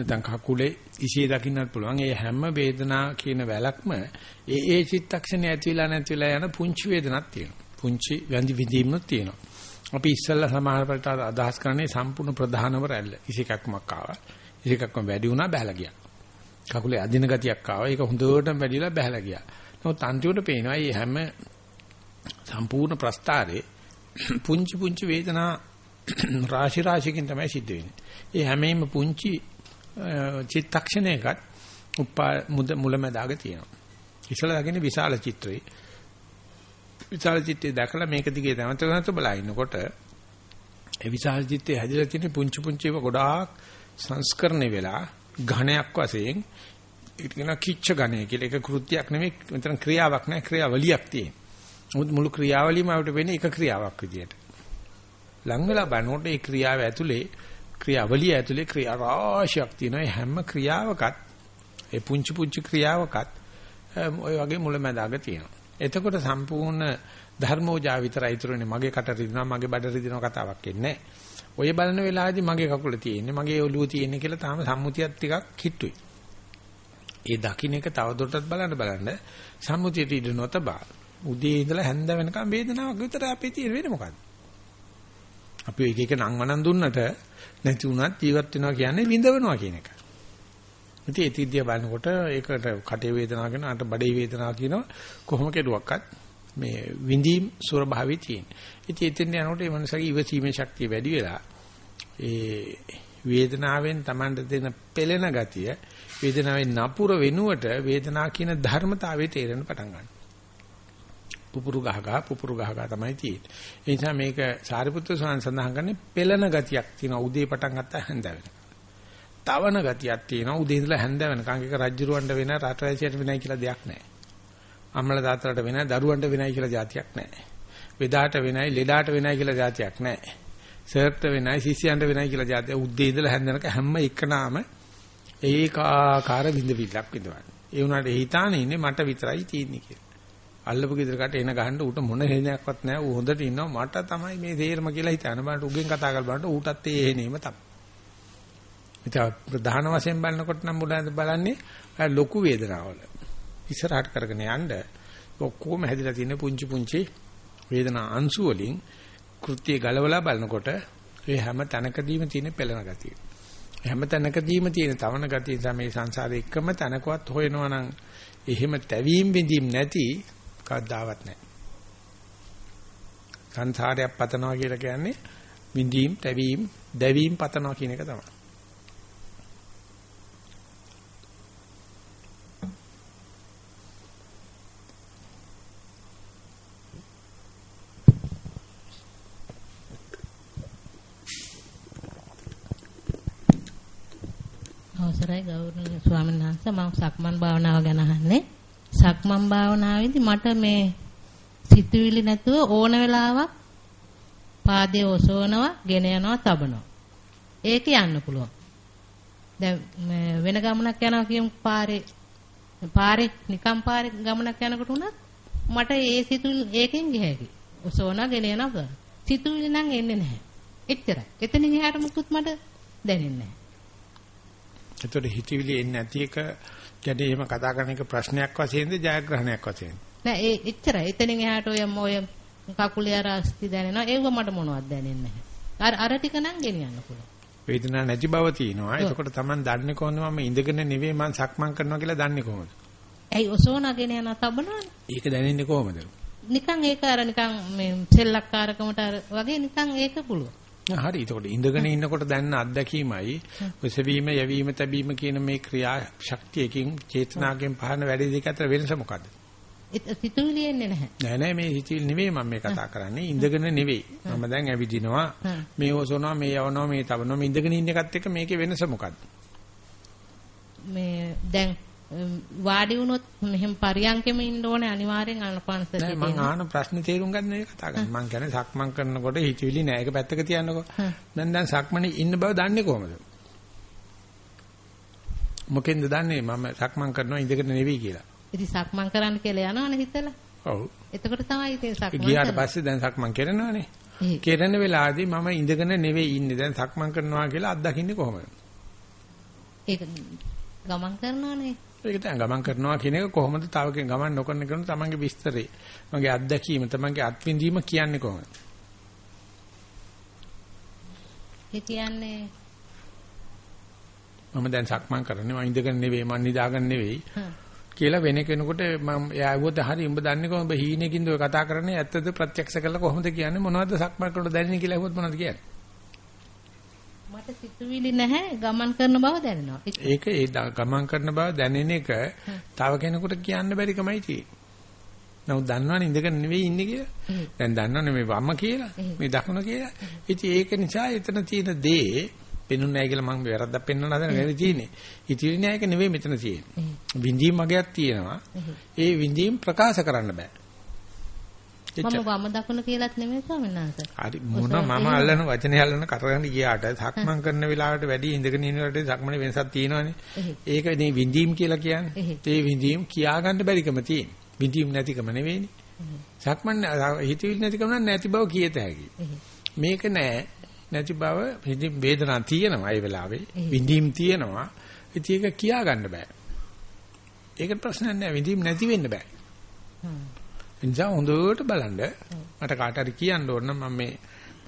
නැත්නම් කකුලේ ඉසිය දකින්නත් පුළුවන්. ඒ හැම වේදනා කියන වැලක්ම ඒ ඒ චිත්තක්ෂණය ඇතිවිලා නැතිවිලා යන පුංචි වේදනක් තියෙනවා. පුංචි වැඳි විදීමක් තියෙනවා. අපි ඉස්සල්ලා සමහර වෙලට අදහස් කරන්නේ සම්පූර්ණ ප්‍රධානව රැල්ල. ඉසිකක්මක් ආවා. ඉසිකක්ම වැඩි වුණා බහැලා ගියා. කකුලේ අදින ගතියක් ආවා. ඒක හොඳටම වැඩිලා බහැලා ගියා. නමුත් අන්තිමට පේනවා මේ හැම සම්පූර්ණ ප්‍රස්තාරේ පුංචි පුංචි වේදනා රාශි රාශියකින් තමයි සිද්ධ වෙන්නේ. ඒ හැමෙම පුංචි චිත්තක්ෂණයකට උපා මුද මුලමදාග තියෙනවා. ඉස්සලා දකින්නේ විශාල චිත්‍රේ. විශාල චිත්‍රය දැකලා මේක දිගේ නැවත නැවත බලා ඉන්නකොට ඒ විශාල චිත්‍රය හැදිලා තියෙන පුංචි පුංචි ඒවා ගොඩාක් සංස්කරණය වෙලා ඝණයක් වශයෙන් ඒක කියන කිච්ච ඝණය කියලා ඒක කෘත්‍යයක් නෙමෙයි මෙතන ක්‍රියාවක් නෑ ක්‍රියාවලියක් තියෙන. මොකද මුළු ක්‍රියාවලියම අපිට වෙන්නේ එක ක්‍රියාවක් විදියට. ලං වෙලා බලනකොට ඒ ක්‍රියාව ඇතුලේ ක්‍රියාවලිය ඇතුලේ ක්‍රියා රාශියක් තියෙනවා. හැම ක්‍රියාවකත් ඒ පුංචි පුංචි ක්‍රියාවකත් ඔය වගේ මුලැමැදාග තියෙනවා. එතකොට සම්පූර්ණ ධර්මෝජා විතරයි ඉතුරුනේ මගේ කට රිදෙනවා මගේ බඩ රිදෙනවා කතාවක් එන්නේ ඔය බලන වෙලාවේදී මගේ කකුල තියෙන්නේ මගේ ඔළුව තියෙන්නේ කියලා තාම සම්මුතියක් ටිකක් කිට්ටුයි. ඒ දකින්න එක තවදුරටත් බලන්න බලන්න සම්මුතියට ඉඳ නොතබා උදේ ඉඳලා හැන්ද වෙනකම් වේදනාවක් විතර අපේ තියෙන වෙන්නේ මොකද්ද? අපි එක එක නම් වණන් දුන්නට නැති වුණත් ජීවත් වෙනවා කියන්නේ විඳවනවා කියන එක. ඉතින් ඒ තිද්දිය බලනකොට ඒකට කටේ වේදනාව කියන අට බඩේ වේදනාව කියනවා කොහොම කෙරුවක්වත් මේ විඳීම් ස්වභාවය තියෙන. ඉතින් එතෙන් යනකොට මේ මනසගේ ඉවසීමේ ශක්තිය වැඩි වෙලා ඒ වේදනාවෙන් Tamanට දෙන පෙළෙන ගතිය වේදනාවෙන් නපුර වෙනුවට වේදනා කියන ධර්මතාවය තේරෙන්න පටන් ගන්නවා. පුපුරු ගහගා පුපුරු ගහගා තමයි තියෙන්නේ. ඒ නිසා මේක සාරිපුත්‍ර ස්වාමීන් සඳහන් කරන්නේ පෙළන ගතියක් තියෙනවා. උදේ පටන් ගත්තා හැන්ද වෙනවා. තවන ගතියක් තියෙනවා උදේ ඉඳලා හැන්ද වෙනකන් එක රජ්ජුරවණ්ඩ වෙන රට රැසියට වෙනයි කියලා දෙයක් නැහැ. අම්මලා තාත්තලාට වෙනයි දරුවන්ට වෙනයි කියලා જાතියක් නැහැ. වෙදාට වෙනයි ලෙඩාට වෙනයි කියලා જાතියක් නැහැ. සර්ට වෙනයි ශිෂ්‍යයන්ට වෙනයි කියලා જાතිය උදේ ඉඳලා හැන්දනක හැම එකනාම ඒකාකාර විඳවිල්ලක් විඳවන. ඒ උනාට හිතානේ ඉන්නේ මට විතරයි තියෙන්නේ කියලා. අල්ලපු ගෙදරකට එන ගහන්න ඌට මොන හේනයක්වත් නැහැ. ඌ හොඳට ඉන්නවා. මට තමයි මේ තේරම කියලා හිතන බලන්න උගෙන් කතා කරලා බලන්න ඌටත් ඒ හේනෙම තමයි. ඉතින් ප්‍රධාන වශයෙන් බලනකොට නම් මුලින්ද බලන්නේ ලොකු වේදනාවල. ඉස්සරහට කරගෙන යන්න ඔක්කොම හැදිලා තියෙන පුංචි පුංචි වේදනා අංශු වලින් කෘත්‍ය ගලවලා බලනකොට ඒ හැම තැනකදීම තියෙන පෙළෙන ගතිය. හැම තැනකදීම තියෙන තවන ගතිය නිසා මේ සංසාරේ එකම තැනකවත් හොයනවා නම් එහෙම තැවීම් බිඳීම් නැති කවදාවත් නැහැ. සංසාරයක් පතනවා කියලා කියන්නේ බිඳීම් තැවීම් දැවීම් පතනවා කියන එක තමයි. අවසරයි ගෞරවනීය ස්වාමීන් වහන්සේ මම සක්මන් භාවනාව ගැන අහන්නේ. සක්මන් භාවනාවේදී මට මේ සිතුවිලි නැතුව ඕන වෙලාවක් පාදයේ ඔසවනවා, ගෙන යනවා, තබනවා. ඒක යන්න පුළුවන්. දැන් වෙන ගමනක් යනවා කියමු පාරේ පාරේ නිකම් පාරේ ගමනක් යනකොට උනත් මට ඒ සිතුවිලි ඒකෙන් ගිහැකි. ඔසවනවා, ගෙන යනවා. සිතුවිලි නම් එන්නේ නැහැ. එච්චරයි. එතනින් එහාට මුකුත් මට දැනෙන්නේ නැහැ. එතකොට හිතවිලි එන්නේ නැති එක කියන්නේ එහෙම කතා කරන එක ප්‍රශ්නයක් වශයෙන්ද ජයග්‍රහණයක් වශයෙන්ද? නෑ ඒ එච්චරයි. එතනින් එහාට ඔය ඔය කකුලේ අර අස්ති දැනෙනවා. ඒව මට මොනවද දැනෙන්නේ නැහැ. අර අර ටික නම් ගෙනියන්න පුළුවන්. වේදනාවක් නැති බව තියෙනවා. එතකොට Taman දන්නේ කොහොමද මම ඉඳගෙන නෙවෙයි මම සක්මන් කරනවා කියලා දන්නේ කොහොමද? ඇයි ඔසෝනාගෙන යන තබනවනේ. ඒක දැනෙන්නේ කොහොමද? නිකන් ඒක අර නිකන් මේ සෙල්ලක්කාරකමට අර වගේ නිකන් ඒක පුළුවන්. හරි. එතකොට ඉඳගෙන ඉන්නකොට දැනන අත්දැකීමයි ඔසවීම, යැවීම, තැබීම කියන මේ ක්‍රියා ශක්තියකින් චේතනාවෙන් පහන වැඩි දෙක අතර වෙනස මොකද්ද? සිතුවිලි එන්නේ නැහැ. නෑ නෑ මේ හිතවිලි නෙවෙයි මම මේ කතා කරන්නේ. ඉඳගෙන නෙවෙයි. මම දැන් ඇවිදිනවා. මේ ඔසවනවා, මේ යවනවා, මේ තබනවා. මේ ඉඳගෙන ඉන්න එකත් එක්ක මේකේ වෙනස මොකද්ද? මේ දැන් වාඩි වුණොත් මෙහෙම පරියන්කෙම ඉන්න ඕනේ අනිවාර්යෙන් ආනපාන සතිය නෑ මම ආන ප්‍රශ්නේ තේරුම් ගන්න එක කතා කරන්නේ. මම කියන්නේ සක්මන් කරනකොට හිතවිලි නෑ. ඒක පැත්තක තියන්නකෝ. දැන් දැන් සක්මනේ ඉන්න බව දන්නේ කොහමද? මොකෙන්ද දන්නේ? මම සක්මන් කරනවා ඉඳගෙන නෙවෙයි කියලා. ඉතින් සක්මන් කරන්න කියලා යනවනේ හිතලා. ඔව්. එතකොට තමයි ඉතින් සක්මන් ගියාට පස්සේ දැන් සක්මන් කරනවානේ. කෙරෙන වෙලාවදී මම ඉඳගෙන නෙවෙයි ඉන්නේ. දැන් සක්මන් කරනවා කියලා අත්දකින්නේ කොහමද? ඒක ගමන් කරනවානේ ඒක තමයි ගමන් කරනවා කියන එක කොහොමද තව කෙනෙක් ගමන් නොකරන කෙනෙකුට තමන්ගේ විස්තරේ. මගේ අත්දැකීම තමන්ගේ අත්විඳීම කියන්නේ කොහොමද? ඒ කියන්නේ මම දැන් සක්මන් කරන්නේ මම ඉඳගෙන නෙවෙයි මම නිදාගෙන නෙවෙයි කියලා වෙන කෙනෙකුට මම එයා ඇහුවොත් හරි උඹ දන්නේ කොහොමද? හීනකින්ද ඔය කතා කරන්නේ? ඇත්තද? ප්‍රත්‍යක්ෂ කරලා කොහොමද කියන්නේ? මොනවද සක්මන් කරනකොට දැනෙන්නේ කියලා ඇහුවොත් මොනවද කියන්නේ? මට සිතුවිලි නැහැ ගමන් කරන බව දැනෙනවා. ඒක ඒ ගමන් කරන බව දැනෙන එක තව කෙනෙකුට කියන්න බැරි කමයි තියෙන්නේ. නමුත් දන්නවනේ ඉඳගෙන නෙවෙයි ඉන්නේ කියලා. දැන් දන්නවනේ මේ වම කියලා, මේ දකුණ කියලා. ඉතින් ඒක නිසා එතන තියෙන දේ පෙනුන්නේ නැහැ කියලා මම වැරද්දක් පෙන්වන්න හදන නෙවෙයි තියෙන්නේ. ඉතිරි න්යායක නෙවෙයි මෙතන තියෙන්නේ. විඳීම් වගේක් තියෙනවා. ඒ විඳීම් ප්‍රකාශ කරන්න බෑ. මම වම දකුණ කියලාත් නෙමෙයි ස්වාමීන් වහන්සේ. හරි මොන මම අල්ලන වචනේ අල්ලන කරගෙන ගියාට සක්මන් කරන වෙලාවට වැඩි ඉඳගෙන ඉන්න වෙලාවට සක්මනේ වෙනසක් තියෙනවනේ. ඒක නේ විඳීම් කියලා කියන්නේ. ඒ විඳීම් කියා ගන්න බැරිකම තියෙන. විඳීම් නැතිකම නෙවෙයිනේ. සක්මන් හිතවිලි නැතිකම නැති බව කියත හැකියි. මේක නෑ නැති බව වේදනාවක් තියෙනවා ඒ වෙලාවේ. විඳීම් තියෙනවා. ඉතින් ඒක කියා ගන්න බෑ. ඒක ප්‍රශ්නයක් නෑ විඳීම් නැති වෙන්න බෑ. එනිසා හොඳට බලන්න. මට කාට හරි කියන්න ඕන නම් මම මේ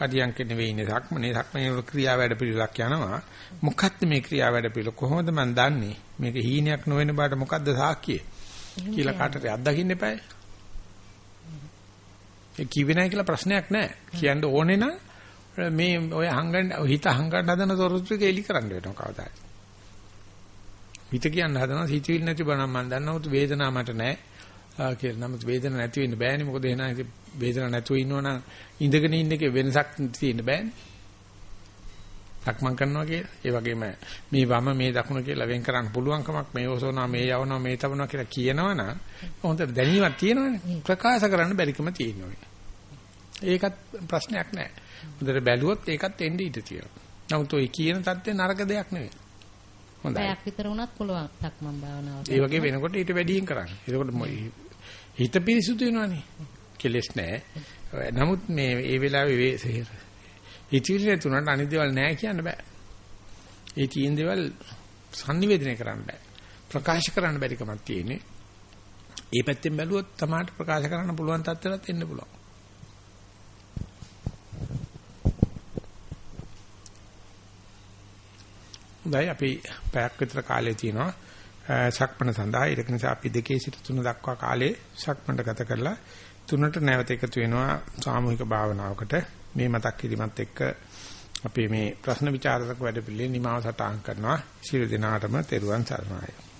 පරියන්ක නෙවෙයි ඉන්නේ සක්මනේ සක්මනේ ක්‍රියා වැඩ පිළිලක් යනවා. මොකක්ද මේ ක්‍රියා වැඩ පිළිල කොහොමද මන් දන්නේ? මේක හීනයක් නොවන බාට මොකද්ද සාක්කිය කියලා කාට හරි අත්දකින්න එපායි. ඒ කිව්වේ නැහැ කියලා ප්‍රශ්නයක් නැහැ. කියන්න ඕනේ නම් මේ ඔය හංගන්න හිත හංගන්න හදන තොරතුරු ටික එලි කරන්න වෙනවා කවදාද. හිත කියන්න හදනවා සිතුවිලි නැති බණක් මම දන්නවොත් වේදනාව මට නැහැ. කියලා. නමුත් වේදනාවක් නැති වෙන්න බෑනේ. මොකද එහෙනම් වේදනාවක් නැතුව ඉන්නවනම් ඉඳගෙන ඉන්න එකේ වෙනසක් තියෙන්න බෑනේ. සක්මන් කරනවා කියලා. ඒ වගේම මේ වම මේ දකුණ කියලා වෙන් කරන්න පුළුවන් කමක් මේ ඔසවනවා මේ යවනවා මේ තබනවා කියලා කියනවනම් හොඳට දැනීමක් තියෙනවනේ. ප්‍රකාශ කරන්න බැරිකම තියෙනවා. ඒකත් ප්‍රශ්නයක් නෑ. හොඳට බැලුවොත් ඒකත් එන්නේ ඉඳී තියෙනවා. නමුත් ඔය කියන தත්ත්වේ නරක දෙයක් නෙවෙයි. හොඳයි. පැයක් විතර වුණත් පුළුවන් සක්මන් භාවනාව. ඒ වගේ වෙනකොට ඊට වැඩියෙන් කරන්න. එතකොට හිත පිරිසුදු වෙනවනේ. කෙලස් නෑ. නමුත් මේ ඒ වෙලාවේ හිතවිලි නැතුණාට අනිත් දේවල් නැහැ කියන්න බෑ. ඒ තියෙන දේවල් sannivedana කරන්න බෑ. ප්‍රකාශ කරන්න බැරි කමක් තියෙන්නේ. ඒ පැත්තෙන් බැලුවොත් තමාට ප්‍රකාශ කරන්න පුළුවන් තත්ත්වයක් එන්න පුළුවන්. හොඳයි අපි පැයක් විතර කාලය තියෙනවා. සක්මණ සඳහා ඒක නිසා අපි දෙකේ සිට තුන දක්වා කාලේ සක්මණට ගත කරලා තුනට නැවත එකතු වෙනවා සාමූහික භාවනාවකට මේ මතක් කිරීමත් එක්ක අපි මේ ප්‍රශ්න විචාරක වැඩ පිළිවෙල නිමාව සටහන් කරනවා. සියලු දෙනාටම තෙරුවන් සරණයි.